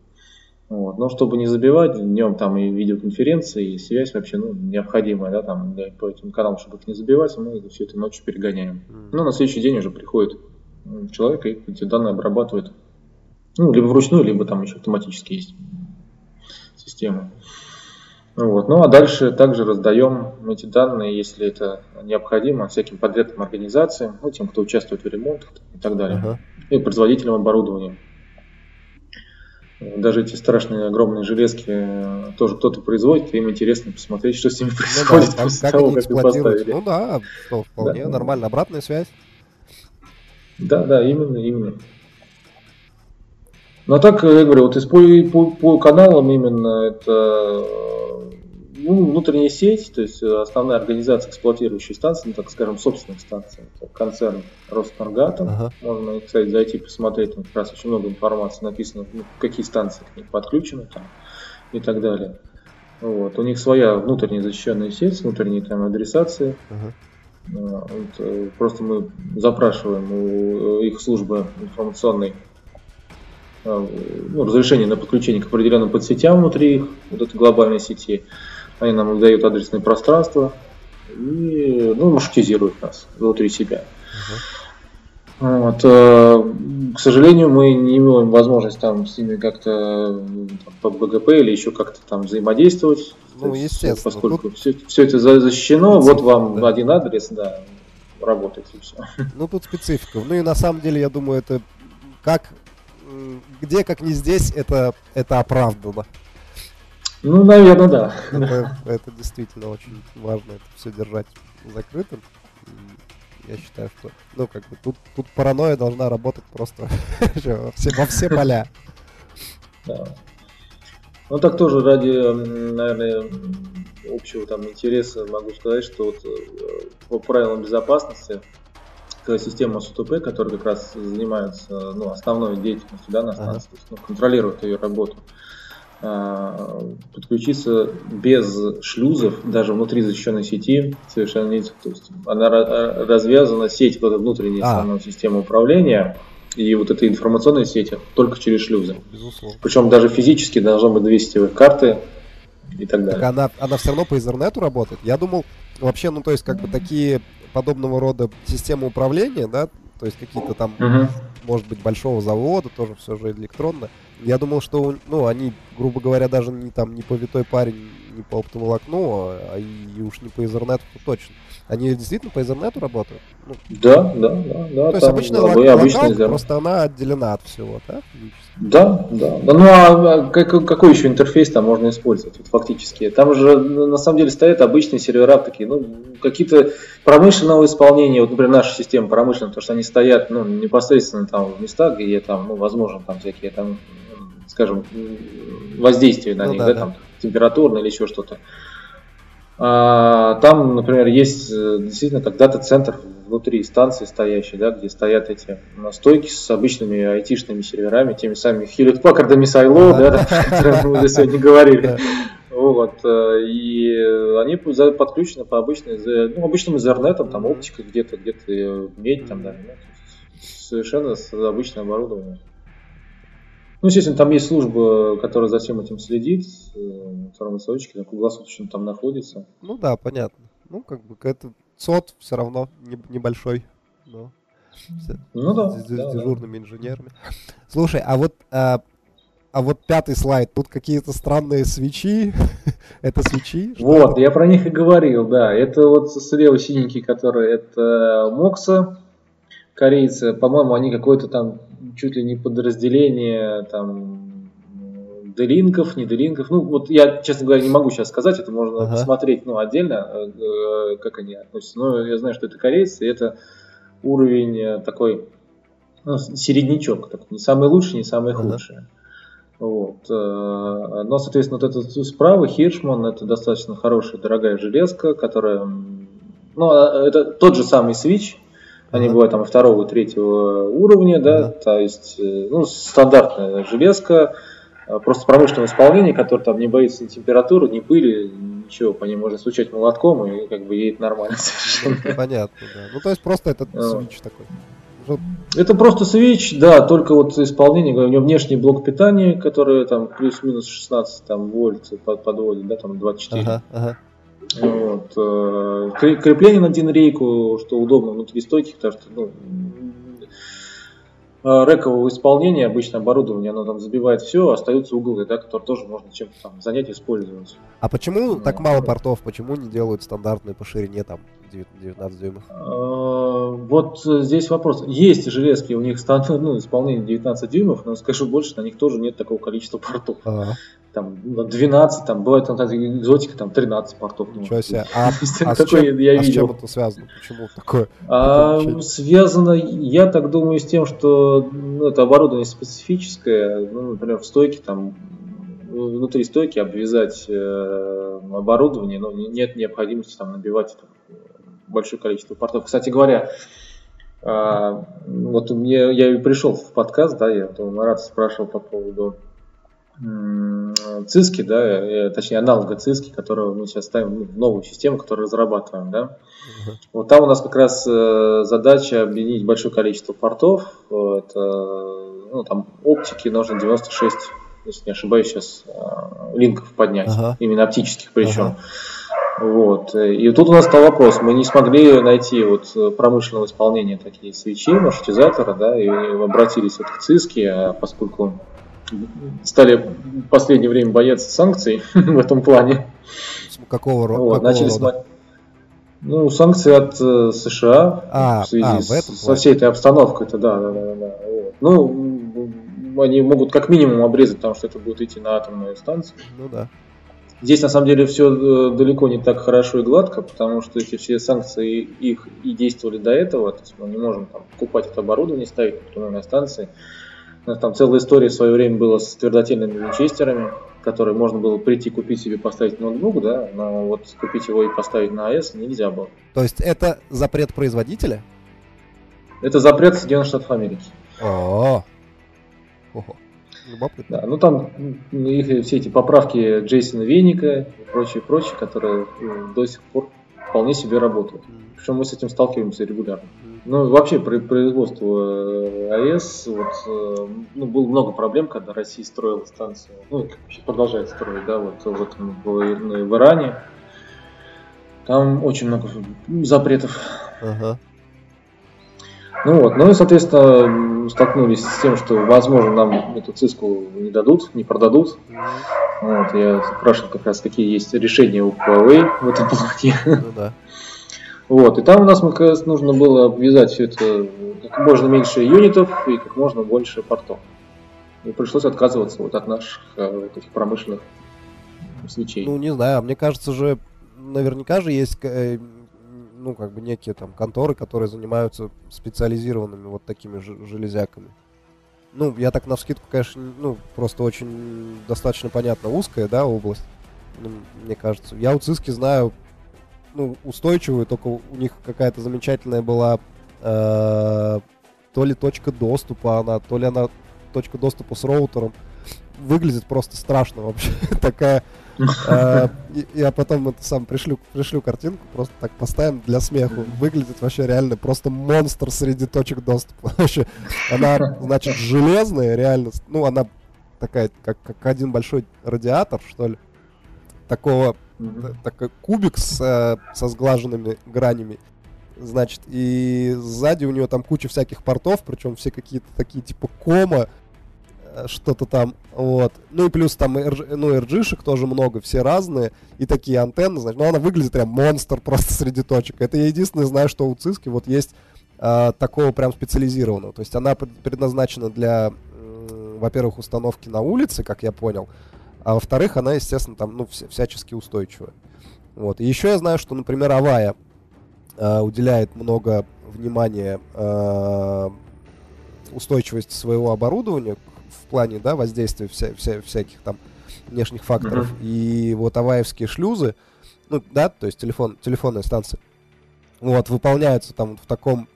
Вот. Но чтобы не забивать, днем там и видеоконференции, и связь вообще ну, необходимая, да, там, для, по этим каналам, чтобы их не забивать, мы все это ночью перегоняем. Mm. Ну, на следующий день уже приходит человек и эти данные обрабатывает. Ну, либо вручную, либо там еще автоматически есть система. Вот. Ну а дальше также раздаем эти данные, если это необходимо, всяким подрядным организациям, ну, тем, кто участвует в ремонтах и так далее, uh-huh. и производителям оборудования. Даже эти страшные огромные железки э, тоже кто-то производит, и им интересно посмотреть, что с ними происходит ну, да, после как, того, как их поставили. Ну да, что, вполне да. нормально. Обратная связь. Да, да, именно, именно. Но так, я говорю, вот по, по, по каналам именно это ну, внутренняя сеть, то есть основная организация, эксплуатирующая станции, ну, так скажем, собственных станций, это концерн Росэнергатом. Ага. Можно, кстати, зайти посмотреть, там как раз очень много информации написано, ну, какие станции к ним подключены там, и так далее. Вот. У них своя внутренняя защищенная сеть с внутренней там адресацией. Ага. Вот, э, просто мы запрашиваем у э, их службы информационной э, ну, разрешение на подключение к определенным подсетям внутри их, вот этой глобальной сети. Они нам выдают адресное пространство и ну, маршрутизируют нас внутри себя. Вот, к сожалению, мы не имеем возможности там с ними как-то по БГП или еще как-то там взаимодействовать. Ну, естественно. Поскольку тут... все, все это защищено, вот вам да. один адрес, да, работает и все. Ну, тут специфика. Ну и на самом деле, я думаю, это как, где, как не здесь, это, это оправдано. Ну, наверное, да. Это, это действительно очень важно, это все держать закрытым. Я считаю, что, ну, как бы, тут, тут паранойя должна работать просто во все поля. Да. Ну так тоже ради, наверное, общего там интереса могу сказать, что вот э, по правилам безопасности система СУТП, которая как раз занимается ну, основной деятельностью да, на станции, ага. ну, контролирует ее работу, подключиться без шлюзов, даже внутри защищенной сети, совершенно не То есть она развязана, сеть, вот внутренняя а. система управления, и вот этой информационной сети только через шлюзы. Безусловно. Причем даже физически должно быть две сетевых карты и так далее. Так она, она все равно по Ethernet работает? Я думал, вообще, ну то есть как бы такие подобного рода системы управления, да, то есть какие-то там, угу. может быть, большого завода, тоже все же электронно. Я думал, что, ну, они, грубо говоря, даже не там не по витой парень, не по оптоволокну, а и, и уж не по Ethernet точно. Они действительно по Ethernet работают? Ну, да, да, да, да. То есть обычная да, лок- локалка, просто она отделена от всего, да? Да, да, да. Ну а, а как, какой еще интерфейс там можно использовать вот, фактически? Там же ну, на самом деле стоят обычные сервера такие, ну какие-то промышленного исполнения, вот, например, наша система промышленная, потому что они стоят ну, непосредственно там в местах, где там, ну, возможно, там всякие там, скажем, воздействия на ну, них, да, да, да, там температурно или еще что-то. А, там, например, есть э, действительно как дата-центр внутри станции стоящий, да, где стоят эти стойки с обычными айтишными серверами, теми самыми Hewlett Packard Silo, да, о которых мы уже сегодня говорили. Вот, э, и они подключены по обычной, ну, обычным Ethernet, там оптика где-то, где-то медь, там, да, ну, совершенно обычное оборудование. Ну, естественно, там есть служба, которая за всем этим следит, фармацевтики, э, круглосуточно там находится. Ну да, понятно. Ну, как бы это СОТ все равно небольшой, но ну, да, с, да, дежурными да. инженерами. Слушай, а вот а, а вот пятый слайд, тут какие-то странные свечи. это свечи? Вот, я про них и говорил, да. Это вот слева синенькие, которые это Мокса, корейцы. По-моему, они какое-то там чуть ли не подразделение там делинков, не делинков. Ну, вот я, честно говоря, не могу сейчас сказать, это можно ага. посмотреть, ну, отдельно, э, как они относятся. Но я знаю, что это корейцы, и это уровень э, такой, ну, середнячок, такой, не самый лучший, не самый ага. худший. Вот. Э, но, соответственно, вот это справа Хиршман, это достаточно хорошая, дорогая железка, которая, ну, это тот же самый Switch, они uh-huh. бывают там второго, третьего уровня, да, uh-huh. то есть, э, ну, стандартная железка, э, просто промышленное исполнение, которое там не боится ни температуры, ни пыли, ничего, по ней можно стучать молотком, и как бы едет нормально совершенно. Понятно, да. Ну, то есть просто этот свич такой. Это просто свич, да, только вот исполнение, у него внешний блок питания, который там плюс-минус 16 там, вольт подводит, да, там 24. Ага, ага. Вот. Э, крепление на динрейку, что удобно внутри стойки, потому что ну, Э, рекового исполнения, обычное оборудование, оно там забивает все, остаются углы, да, которые тоже можно чем-то там занять, использовать. А почему так мало портов? Почему не делают стандартные по ширине там 19 дюймов? Э, вот здесь вопрос. Есть железки, у них ну, исполнение 19 дюймов, но скажу больше, на них тоже нет такого количества портов. Ага там 12, там бывает там, экзотика, там 13 портов. Ничего себе. А, а, с чем, я а с чем это связано? Почему такое? А, связано, я так думаю, с тем, что ну, это оборудование специфическое, ну, например, в стойке там внутри стойки обвязать э, оборудование, но нет необходимости там набивать это, большое количество портов. Кстати говоря, э, вот мне я пришел в подкаст, да, я Марат спрашивал по поводу циски, да, э, точнее аналога циски, которую мы сейчас ставим ну, в новую систему, которую разрабатываем, да. Uh-huh. Вот там у нас как раз э, задача объединить большое количество портов. Это, ну, там оптики нужно 96, если не ошибаюсь, сейчас э, линков поднять, uh-huh. именно оптических причем. Uh-huh. Вот. И тут у нас стал вопрос. Мы не смогли найти вот промышленного исполнения такие свечи, маршрутизатора, да, и обратились вот к ЦИСКе, а поскольку стали в последнее время бояться санкций в этом плане. Какого, вот, какого начали рода? Ну, санкции от э, США а, в связи а, в этом со всей этой обстановкой. -то, да, да, да, да. Вот. Ну, они могут как минимум обрезать, потому что это будет идти на атомную станцию. Ну да. Здесь на самом деле все э, далеко не так хорошо и гладко, потому что эти все санкции их и действовали до этого. То есть мы не можем там, покупать это оборудование, ставить на атомной станции. Там целая история в свое время была с твердотельными винчестерами, которые можно было прийти купить себе, поставить ноутбук, да, но вот купить его и поставить на АЭС нельзя было. То есть это запрет производителя? Это запрет Соединенных Штатов Америки. О, Ого. Любопытно. Да, ну там их все эти поправки Джейсона Веника и прочее, прочее, которые ну, до сих пор вполне себе работают. Причем мы с этим сталкиваемся регулярно. Ну, вообще при производство э, АЭС, вот, э, ну, было много проблем, когда Россия строила станцию, ну, продолжает строить, да, вот, вот в, в Иране. Там очень много запретов. Ага. Ну вот, ну и, соответственно, столкнулись с тем, что, возможно, нам эту циску не дадут, не продадут. Вот, я спрашивал как раз, какие есть решения у Huawei в этом плане. Ну, да. Вот, и там у нас, как раз, нужно было обвязать все это как можно меньше юнитов и как можно больше портов. И пришлось отказываться вот от наших э, этих промышленных свечей. Ну, не знаю, мне кажется же, наверняка же есть э, ну, как бы некие там конторы, которые занимаются специализированными вот такими железяками. Ну, я так на вскидку, конечно, ну, просто очень достаточно понятно узкая, да, область, ну, мне кажется. Я у ЦИСКи знаю ну, устойчивую, только у них какая-то замечательная была э, то ли точка доступа она, то ли она точка доступа с роутером. Выглядит просто страшно вообще. Такая... Э, я потом это сам пришлю, пришлю картинку, просто так поставим для смеху. Выглядит вообще реально просто монстр среди точек доступа. Вообще, она, значит, железная, реально. Ну, она такая, как, как один большой радиатор, что ли. Такого mm-hmm. такой кубик с, э, со сглаженными гранями. Значит, и сзади у него там куча всяких портов, причем все какие-то такие типа кома, э, что-то там, вот. Ну и плюс там, ну, RG-шек тоже много, все разные, и такие антенны, значит, ну она выглядит прям монстр просто среди точек. Это я единственное знаю, что у Циски вот есть а, такого прям специализированного. То есть она предназначена для, во-первых, установки на улице, как я понял, а во-вторых, она, естественно, там, ну, вся, всячески устойчивая. Вот. И еще я знаю, что, например, Авая э, уделяет много внимания э, устойчивости своего оборудования в плане, да, воздействия вся, вся, всяких там внешних факторов. Mm-hmm. И вот аваевские шлюзы, ну, да, то есть телефон, телефонные станции, вот, выполняются там в таком,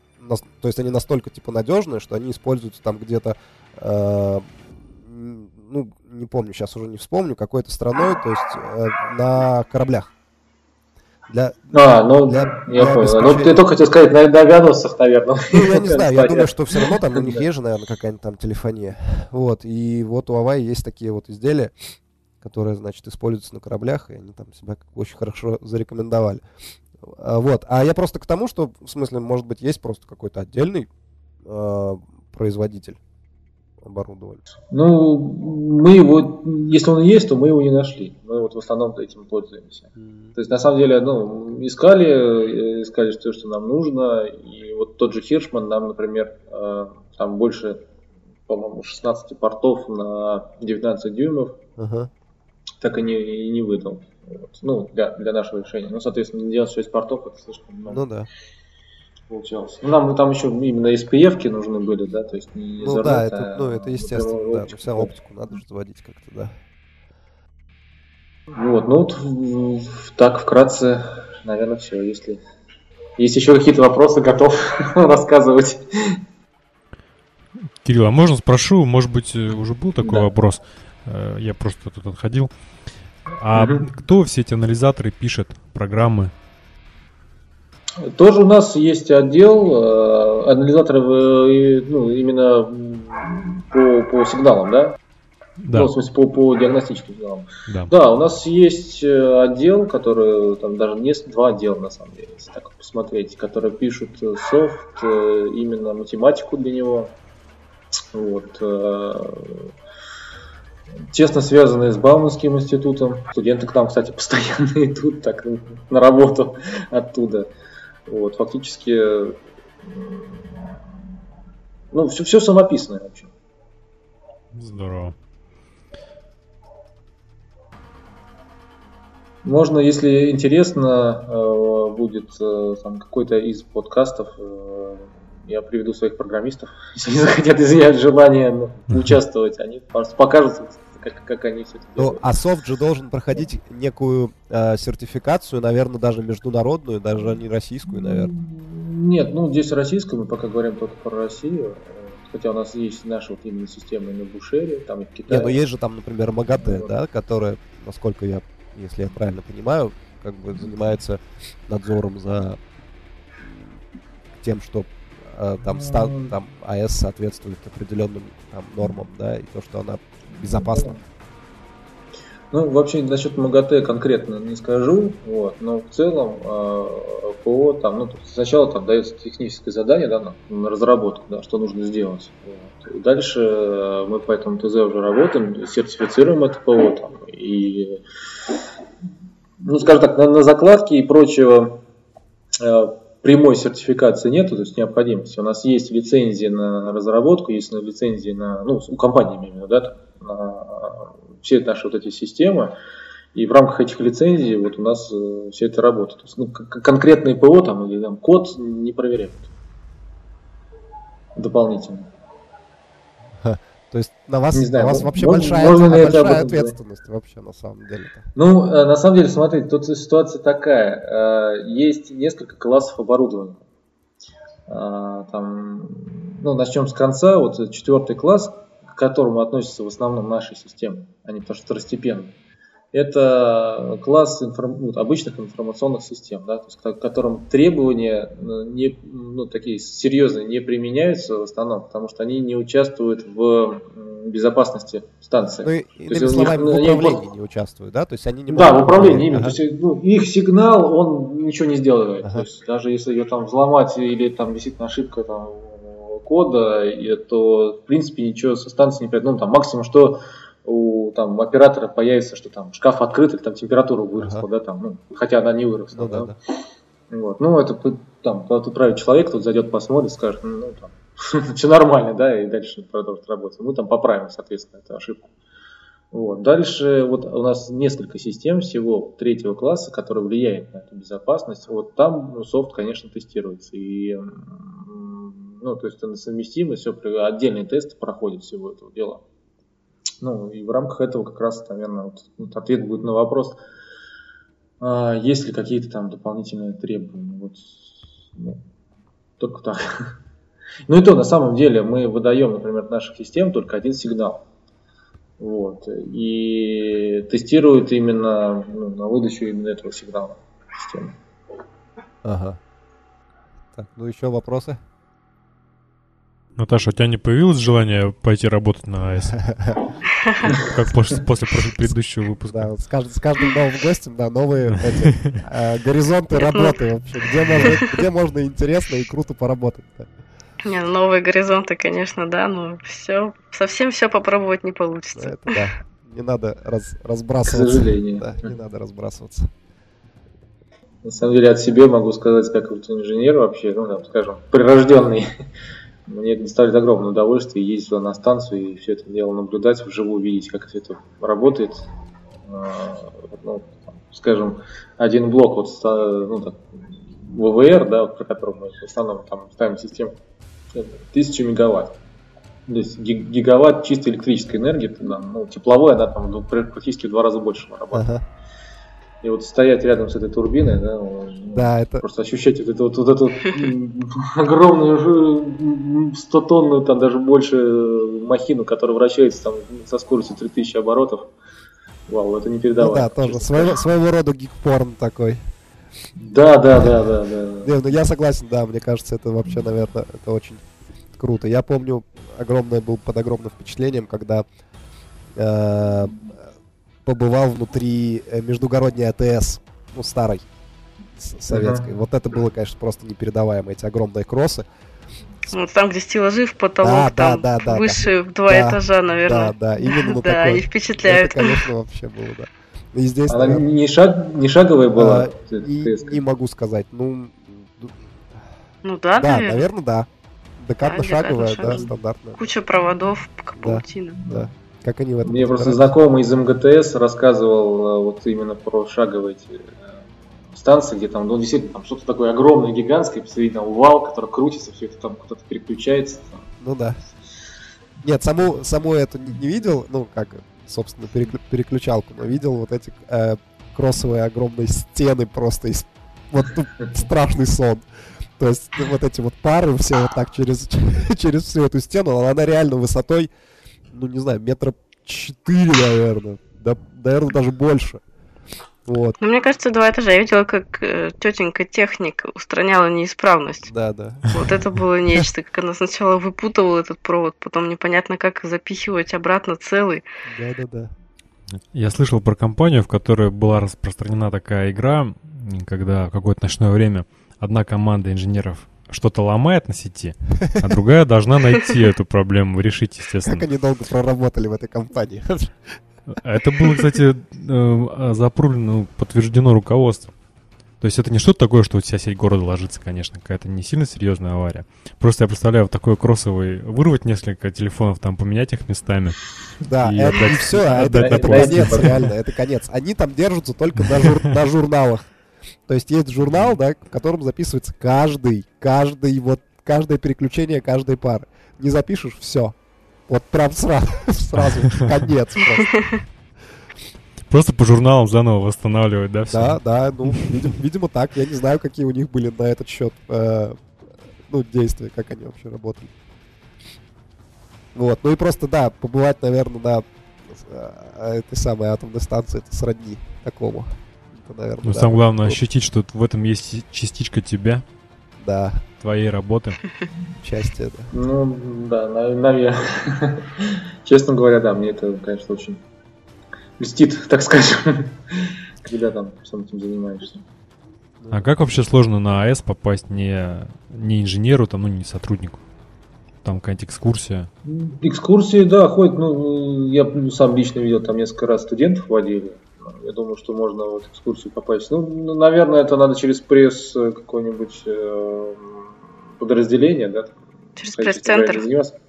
то есть они настолько, типа, надежные, что они используются там где-то э, ну, не помню, сейчас уже не вспомню, какой-то страной, то есть э, на кораблях. Для, а, ну, для, я для понял. Ну, ты только хотел сказать, на, на авианосцах, наверное. Ну, я не знаю, я думаю, что все равно там у них есть же, наверное, какая-нибудь там телефония. Вот, и вот у Авай есть такие вот изделия, которые, значит, используются на кораблях, и они там себя очень хорошо зарекомендовали. А, вот, а я просто к тому, что, в смысле, может быть, есть просто какой-то отдельный э, производитель, оборудования? Ну, мы его, если он есть, то мы его не нашли. Мы вот в основном этим пользуемся. Mm-hmm. То есть, на самом деле, ну, искали, э, искали все, что нам нужно. И вот тот же Хиршман нам, например, э, там больше, по-моему, 16 портов на 19 дюймов uh-huh. так и не, и не выдал. Вот. Ну, для, для нашего решения. Ну, соответственно, 96 портов это слишком много. Ну да получалось. Ну, нам там еще именно SPF нужны были, да, то есть не Ну да, это, ну, это естественно, да, оптику, вся оптику надо же заводить как-то, да. Вот, ну вот так вкратце, наверное, все. Если есть еще какие-то вопросы, готов рассказывать. Кирилл, а можно спрошу, может быть, э, уже был такой да. вопрос? Э, я просто тут отходил. А угу. кто все эти анализаторы пишет, программы? Тоже у нас есть отдел э, анализаторов э, ну, именно по, по сигналам, да? Да. Ну, в смысле, по, по диагностическим сигналам. Да. да, у нас есть э, отдел, который, там даже есть два отдела, на самом деле, если так посмотреть, которые пишут софт, именно математику для него. Вот. Тесно связанные с Бауманским институтом. Студенты к нам, кстати, постоянно идут так на работу оттуда. Вот, фактически, ну, все, все самописное вообще. Здорово. Можно, если интересно э, будет э, там какой-то из подкастов, э, я приведу своих программистов, если они захотят изъять желание участвовать, они покажут как, как они все это ну, делают. Ну, а софт же должен проходить некую э, сертификацию, наверное, даже международную, даже не российскую, наверное. Нет, ну здесь российскую, мы пока говорим только про Россию. Хотя у нас есть наша вот именно система на Бушере, там и в Китае. Нет, но есть же там, например, МАГАТЭ, ну, да, которая, насколько я, если я правильно понимаю, как бы занимается надзором за тем, что э, там, ста, ну, там АЭС соответствует определенным там, нормам, да, и то, что она безопасно. Ну, вообще насчет МАГАТЭ конкретно не скажу, вот, но в целом э, ПО там, ну, сначала там дается техническое задание, да, на, на разработку, да, что нужно сделать. Вот. И дальше э, мы по этому ТЗ уже работаем, сертифицируем это ПО там, и, ну, скажем так, на, на закладке и прочего э, прямой сертификации нету, то есть необходимости. У нас есть лицензии на разработку, есть лицензии на, ну, у компании именно, да, на все наши вот эти системы. И в рамках этих лицензий вот у нас э, все это работает. То есть, ну, конкретный ПО там или там код не проверяют дополнительно. То есть на вас, не знаю, на вас вообще можно, большая, можно большая это ответственность сказать? вообще на самом деле. -то. Ну, э, на самом деле, смотрите, тут ситуация такая. Э, есть несколько классов оборудования. Там, ну, начнем с конца. Вот четвертый класс, к которому относятся в основном наши системы, они потому что второстепенные. Это класс информ... ну, обычных информационных систем, да, то есть, к которым требования э, не, ну, такие серьезные не применяются в основном, потому что они не участвуют в безопасности станции. Ну, иными есть, словами, них, в управлении не, не участвуют, да? То есть они не Да, в управлении именно. Ага. То есть, ну, их сигнал, он ничего не сделает. Ага. То есть даже если ее там взломать или там действительно ошибка там кода, и, то в принципе ничего со станции не придет. Ну, там максимум, что у там, оператора появится, что там шкаф открыт, или там температура выросла, ага. да, там, ну, хотя она не выросла. Ну, да, да. Вот. Ну, это там, тут правит человек, тут зайдет, посмотрит, скажет, ну, ну там, все нормально, да, и дальше продолжит работать. Мы там поправим, соответственно, эту ошибку. Вот. Дальше вот у нас несколько систем всего третьего класса, которые влияют на эту безопасность. Вот там ну, софт, конечно, тестируется. И ну, то есть это совместимо, все, отдельные тесты проходят всего этого дела. Ну, и в рамках этого как раз, наверное, вот, вот ответ будет на вопрос, а, есть ли какие-то там дополнительные требования. Вот, ну, только так. Ну и то, на самом деле, мы выдаем, например, наших систем только один сигнал. Вот. И тестируют именно ну, на выдачу именно этого сигнала системы. Ага. Так, ну еще вопросы? Наташа, у тебя не появилось желание пойти работать на АЭС? Как после, после предыдущего выпуска. Да, с, каждым, с каждым новым гостем, да, новые эти, э, горизонты работы вообще. Где можно, где можно интересно и круто поработать. Да. Не, новые горизонты, конечно, да, но все, совсем все попробовать не получится. Это, да, не надо раз, разбрасываться. К сожалению. Да, не надо разбрасываться. На самом деле от себя могу сказать, как вот инженер вообще, ну, там, скажем, прирожденный мне доставляет огромное удовольствие ездить туда на станцию и все это дело наблюдать, вживую видеть, как все это работает. А, ну, скажем, один блок вот ну, так, ВВР, да, про который мы в основном там ставим систему, 1000 мегаватт. То есть гигаватт чистой электрической энергии, ну, тепловой, она там практически в два раза больше вырабатывает. Ага. И вот стоять рядом с этой турбиной, да, да это... просто ощущать вот эту вот, вот эту огромную 100 тонную, там даже больше махину, которая вращается там со скоростью 3000 оборотов. Вау, это не передавать. Ну, да, тоже своего, своего рода гикпорн такой. Да, да, да, да, да. Не, ну я согласен, да, мне кажется, это вообще, наверное, это очень круто. Я помню, огромное был под огромным впечатлением, когда э, побывал внутри э, междугородней АТС, ну, старой, советской. Uh-huh. Вот это было, конечно, просто непередаваемо, эти огромные кроссы. Ну, там, где стеллажи в потолок, да, там да, да, выше да, в два да, этажа, наверное. Да, да, именно на Да, они впечатляют. Это, конечно, вообще было, да. И здесь, Она наверное, не, шаг, не шаговая была? А, не, не могу сказать. Ну, ну да, да, наверное, наверное да. Декадно-шаговая, да, стандартная. Куча проводов, как паутина. Да, да. Как они в этом Мне просто знакомый из МГТС рассказывал э, вот именно про шаговые эти э, станции, где там, ну, действительно, там что-то такое огромное, гигантское, посреди там вал, который крутится, все это там куда-то переключается. Там. Ну да. Нет, саму, саму эту не, не видел, ну, как, собственно, переклю, переключалку, но видел вот эти э, кроссовые огромные стены просто из... Вот ну, страшный сон. То есть ну, вот эти вот пары все вот так через, через всю эту стену, она реально высотой ну, не знаю, метра четыре, наверное. Да, наверное, даже больше. Вот. Ну, мне кажется, два этажа. Я видела, как э, тетенька техник устраняла неисправность. Да, да. Вот это было нечто, как она сначала выпутывала этот провод, потом непонятно как запихивать обратно целый. Да, да, да. Я слышал про компанию, в которой была распространена такая игра, когда в какое-то ночное время одна команда инженеров что-то ломает на сети, а другая должна найти эту проблему, решить, естественно. Как они долго проработали в этой компании? Это было, кстати, э, запрулено, подтверждено руководством. То есть это не что-то такое, что у тебя сеть города ложится, конечно, какая-то не сильно серьезная авария. Просто я представляю, вот такой кроссовый, вырвать несколько телефонов, там поменять их местами. Да, и это не все, а это, это конец, реально, это конец. Они там держатся только на, жур, на журналах. То есть есть журнал, да, в котором записывается каждый, каждый, вот, каждое переключение каждой пары. Не запишешь, все. Вот прям сразу, сразу конец просто. Просто по журналам заново восстанавливать, да, все? Да, да, ну, видимо, видимо так. Я не знаю, какие у них были на этот счет, э, ну, действия, как они вообще работали. Вот, ну и просто, да, побывать, наверное, на э, этой самой атомной станции, это сродни такому. Это, наверное, ну, да. самое главное, ощутить, что в этом есть частичка тебя. Да. Твоей работы. Части, да. Ну, да, наверное. Честно говоря, да, мне это, конечно, очень льстит, так скажем, когда там всем этим занимаешься. А как вообще сложно на АЭС попасть не, не инженеру, там, ну, не сотруднику? Там какая-нибудь экскурсия? Экскурсии, да, ходят. Ну, я сам лично видел, там несколько раз студентов водили. Я думаю, что можно вот экскурсию попасть. Ну, наверное, это надо через пресс э, какое-нибудь э, подразделение, да? Через пресс-центр.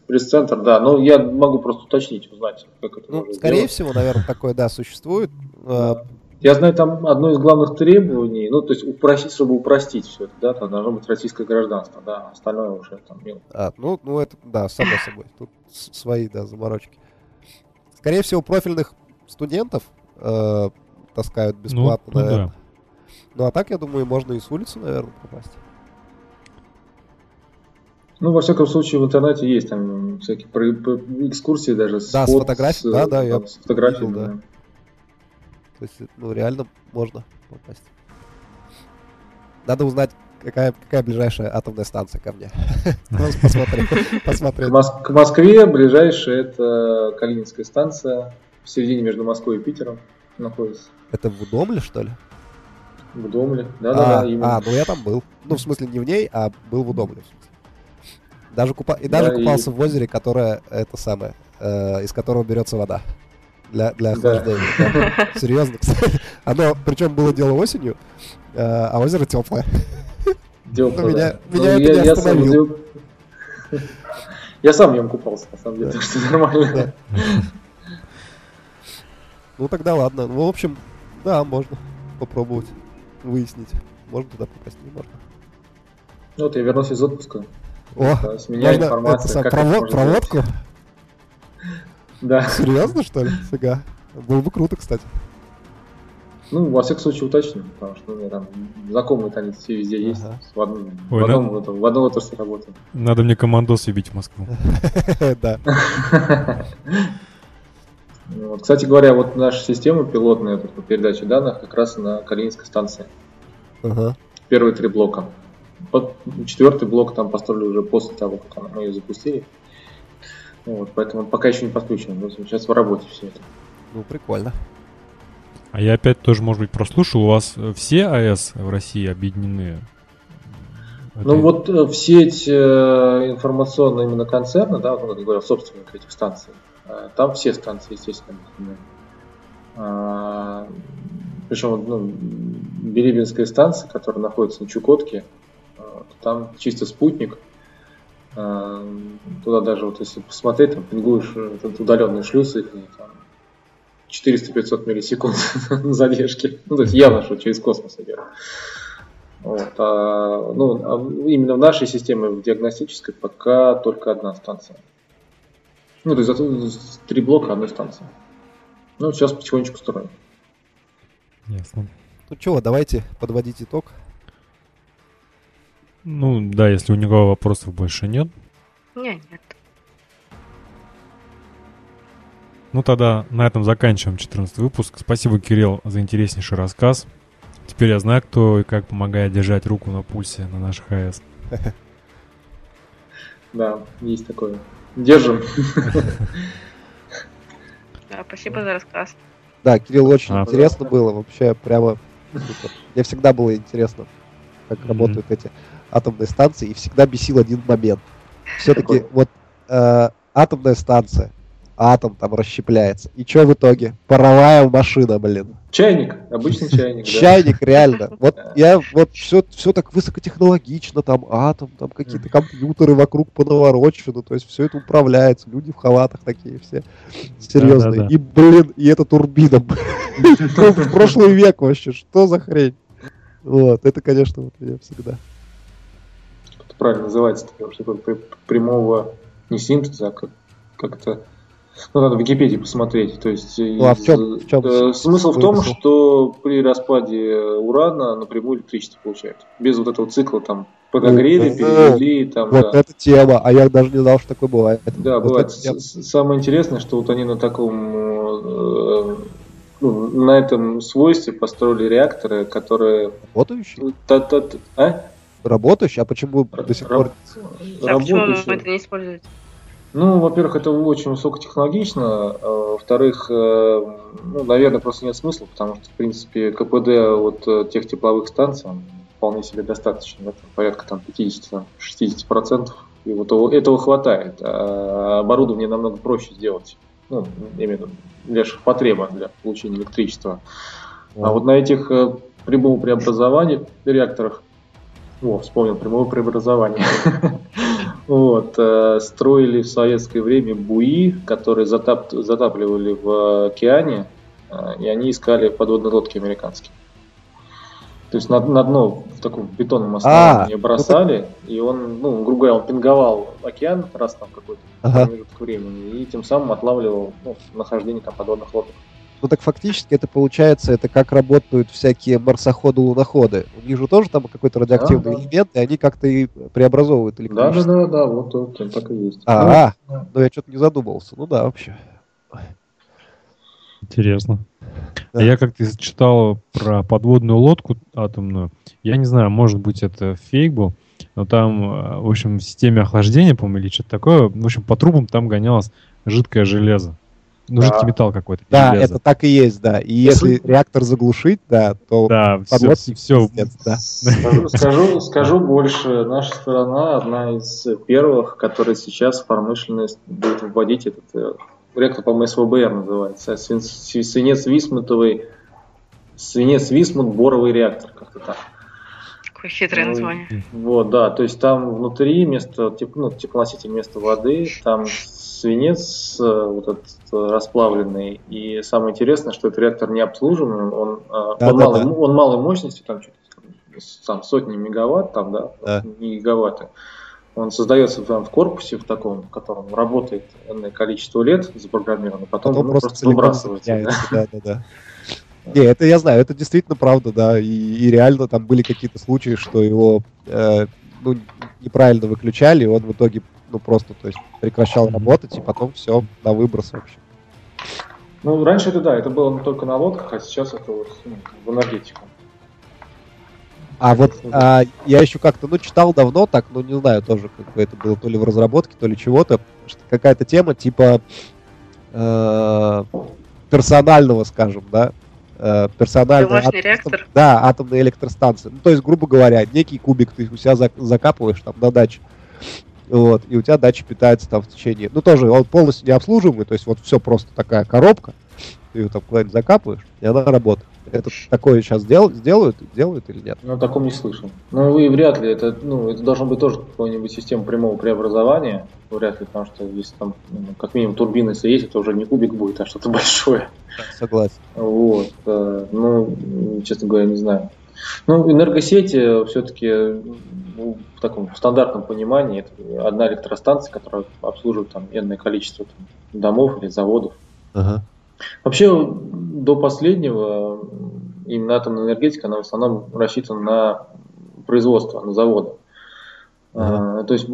Пресс-центр, да. Но я могу просто уточнить, узнать, как это Ну, скорее сделать. всего, наверное, такое, да, существует. А, я знаю, там одно из главных требований, ну, то есть упростить, чтобы упростить все это, да, там должно быть российское гражданство, да, остальное уже там мелко. А, ну, ну, это, да, само собой. Тут свои, да, заморочки. Скорее всего, профильных студентов э, таскают бесплатно, ну, наверное. Ну, да. ну, а так, я думаю, можно и с улицы, наверное, попасть. Ну, во всяком случае, в интернете есть там всякие экскурсии даже. Да, с фотографией, да, да, я с фотографией, да. да. То есть, ну, реально можно попасть. Надо узнать, какая, какая ближайшая атомная станция ко мне. Посмотреть. К Москве ближайшая это Калининская станция в середине между Москвой и Питером находится. Это в Удомле, что ли? В Удомле, да-да-да. А, ну я там был. Ну, в смысле, не в ней, а был в Удомле. Даже купа... И даже да, купался и... в озере, которое, это самое, э, из которого берется вода для, для охлаждения. Да. Да. Серьезно, кстати. Оно, причем было дело осенью, э, а озеро теплое. Теплое, ну, меня, да. меня ну, это я, не остановил. Я сам, я сам в нем купался, на самом деле, да. так что нормально. Да. Ну тогда ладно. Ну, в общем, да, можно попробовать выяснить. Можно туда попасть, не можно. Ну вот я вернулся из отпуска. О, с меня информация. Это, провод, проводку? Да. Серьезно, что ли? Фига. Было бы круто, кстати. Ну, во всяком случае, уточню, потому что у меня там знакомые там все везде есть. Ага. В одном, Ой, в, одном, надо... в одном отрасли работаю. Надо мне командос ебить в Москву. Да. Вот. Кстати говоря, вот наша система пилотная по передаче данных как раз на Калининской станции. Ага. Первые три блока. Вот четвертый блок там построили уже после того, как мы ее запустили. Вот, поэтому пока еще не подключен. Но сейчас в работе все это. Ну, прикольно. А я опять тоже, может быть, прослушал. У вас все АЭС в России объединены? Ну Это... вот в сеть э, информационная именно концерна, да, ну, как говоря, собственник этих станций, э, там все станции, естественно, а, причем ну, Билибинская станция, которая находится на Чукотке, там чисто спутник. А, туда даже вот если посмотреть, там пингуешь этот удаленный шлюз, там 400-500 миллисекунд задержки. Ну, то есть явно, что через космос идет. Вот. А, ну, а именно в нашей системе, в диагностической, пока только одна станция. Ну, то есть три блока одной станции. Ну, сейчас потихонечку строим. Ясно. Ну чего, давайте подводить итог. Ну, да, если у него вопросов больше нет. Нет, нет. Ну, тогда на этом заканчиваем 14 выпуск. Спасибо, Кирилл, за интереснейший рассказ. Теперь я знаю, кто и как помогает держать руку на пульсе на наших АЭС. Да, есть такое. Держим. Да, спасибо за рассказ. Да, Кирилл очень А. интересно было, вообще прямо супер. Мне всегда было интересно, как работают эти атомные станции, и всегда бесил один момент. Все-таки вот э, атомная станция, атом там расщепляется. И что в итоге? Паровая машина, блин. Чайник, обычный чайник, да. Чайник, реально. Вот я вот все, все так высокотехнологично, там атом, там какие-то компьютеры вокруг понаворочены, то есть все это управляется, люди в халатах такие все серьезные. И, блин, и это турбина. В прошлый век вообще, что за хрень? Вот, это, конечно, вот меня всегда. это правильно называется, потому что прямого не синтеза, а как, как-то ну, надо в Википедии посмотреть. То есть, Ну, а в из- чём- в чём э, смысл в том, что при распаде урана напрямую электричество получают. Без вот этого цикла там подогрели, О, перевели, там, Вот да. эта тема, а я даже не знал, что такое бывает. Да, Вот бывает. это Самое интересное, что вот они на таком э, ну, на этом свойстве построили реакторы, которые Работающий? та- та- та- а? Работающий? А почему до сих пор... А почему Работающие. это не используете? Ну, во-первых, это очень высокотехнологично. а Во-вторых, э, ну, наверное, просто нет смысла, потому что, в принципе, КПД от э, тех тепловых станций вполне себе достаточно, там порядка там, 50-60%. И вот этого, хватает. А оборудование намного проще сделать. Ну, именно для ширпотреба, для получения электричества. А вот на этих э, прямого преобразования реакторах, о, вспомнил прямое преобразование, вот, э, строили в советское время буи, которые затап- затапливали в океане, э, и они искали подводные лодки американские. То есть на, на дно в таком бетонном основании А, ну бросали, и он, ну, грубо говоря, он пинговал океан раз там какой-то Ага. промежуток времени, и тем самым отлавливал ну, нахождение там подводных лодок. Ну так фактически это получается, это как работают всякие марсоходы-луноходы. У них же тоже там какой-то радиоактивный Да, да. элемент, и они как-то и преобразовывают Да, да, электричество. да, да, вот, вот так и есть. А, Ну, ну я что-то не задумывался. Ну да, вообще. Интересно. Да. А Я как-то читал про подводную лодку атомную. Я не знаю, может быть, это фейк был, но там, э, в общем, в системе охлаждения, по-моему, или что-то такое, в общем, по трубам там гонялось жидкое железо. Ну, Да. жидкий металл какой-то. Да, железо. это так и есть, да. И если реактор заглушить, да, то Да, все, все. пиздец, да. Скажу, скажу, скажу больше. Наша страна одна из первых, которая сейчас в промышленность будет вводить этот э, реактор, по-моему, СВБР называется. Свин- Свинец Висмутовый, свинец Висмут боровый реактор, как-то так. Какое хитрое Ну, название. Вот, да, то есть там внутри вместо ну, теплоноситель вместо воды, там свинец э, вот этот э, расплавленный. И самое интересное, что этот реактор не обслуживаемый, он, э, он, Да-да-да. малой, он малой мощности, там что-то там сотни мегаватт, там, да, Да. не гигаватты. Он создается там в корпусе, в таком, в котором работает энное количество лет запрограммировано, потом, Потом ну, просто, просто, выбрасывается. да. Да, да, да. Не, это я знаю, это действительно правда, да. И, и реально там были какие-то случаи, что его э, ну, неправильно выключали, и он в итоге ну просто, то есть прекращал работать, и потом все на выброс вообще. Ну, раньше это да, это было только на лодках, а сейчас это вот ну, в энергетику. А вот а, я еще как-то, ну, читал давно так, ну, не знаю, тоже как бы это было то ли в разработке, то ли чего-то, что какая-то тема типа э, персонального, скажем, да, э, персональной Домашний атом- реактор? Да, атомной электростанции. Ну, то есть, грубо говоря, некий кубик ты у себя зак- закапываешь там на даче, вот, и у тебя дача питается там в течение, ну, тоже он полностью необслуживаемый, то есть вот все просто такая коробка, ты ее там куда-нибудь закапываешь, и она работает. Это такое сейчас дел, сделают, делают или нет? Ну, о таком не слышал. Ну, и вряд ли. Это, ну, это должно быть тоже какая-нибудь система прямого преобразования. Вряд ли, потому что если там, ну, как минимум, турбина, если есть, это уже не кубик будет, а что-то большое. Согласен. Вот. э, Ну, честно говоря, не знаю. Ну, энергосети все-таки в таком стандартном понимании это одна электростанция, которая обслуживает там энное количество там, домов или заводов. Ага. Вообще, до последнего именно атомная энергетика, она в основном рассчитана на производство, на заводы. А, То есть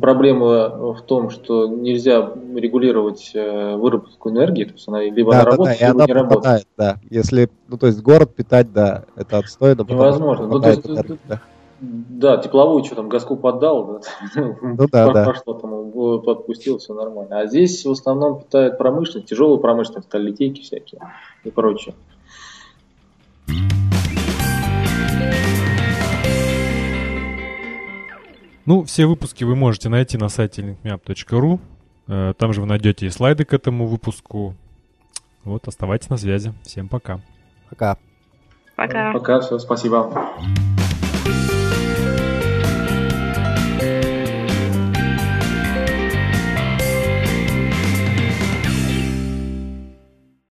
проблема в том, что нельзя регулировать э, выработку энергии, то есть она либо Да, она да, да, работает, и либо она не работает. пропадает, да. Если, ну, то есть город питать, да, это что Невозможно. Ну, то есть, энергия, да. Да, тепловую что там, газку поддал, да? Ну да, да. Пошло там, подпустил, все нормально. А здесь в основном питает промышленность, тяжелую промышленность, сталилитейки всякие и прочее. Ну, все выпуски вы можете найти на сайте linkmeup.ru. Э, там же вы найдете и слайды к этому выпуску. Вот, оставайтесь на связи. Всем пока. Пока. Пока. Пока, все, спасибо.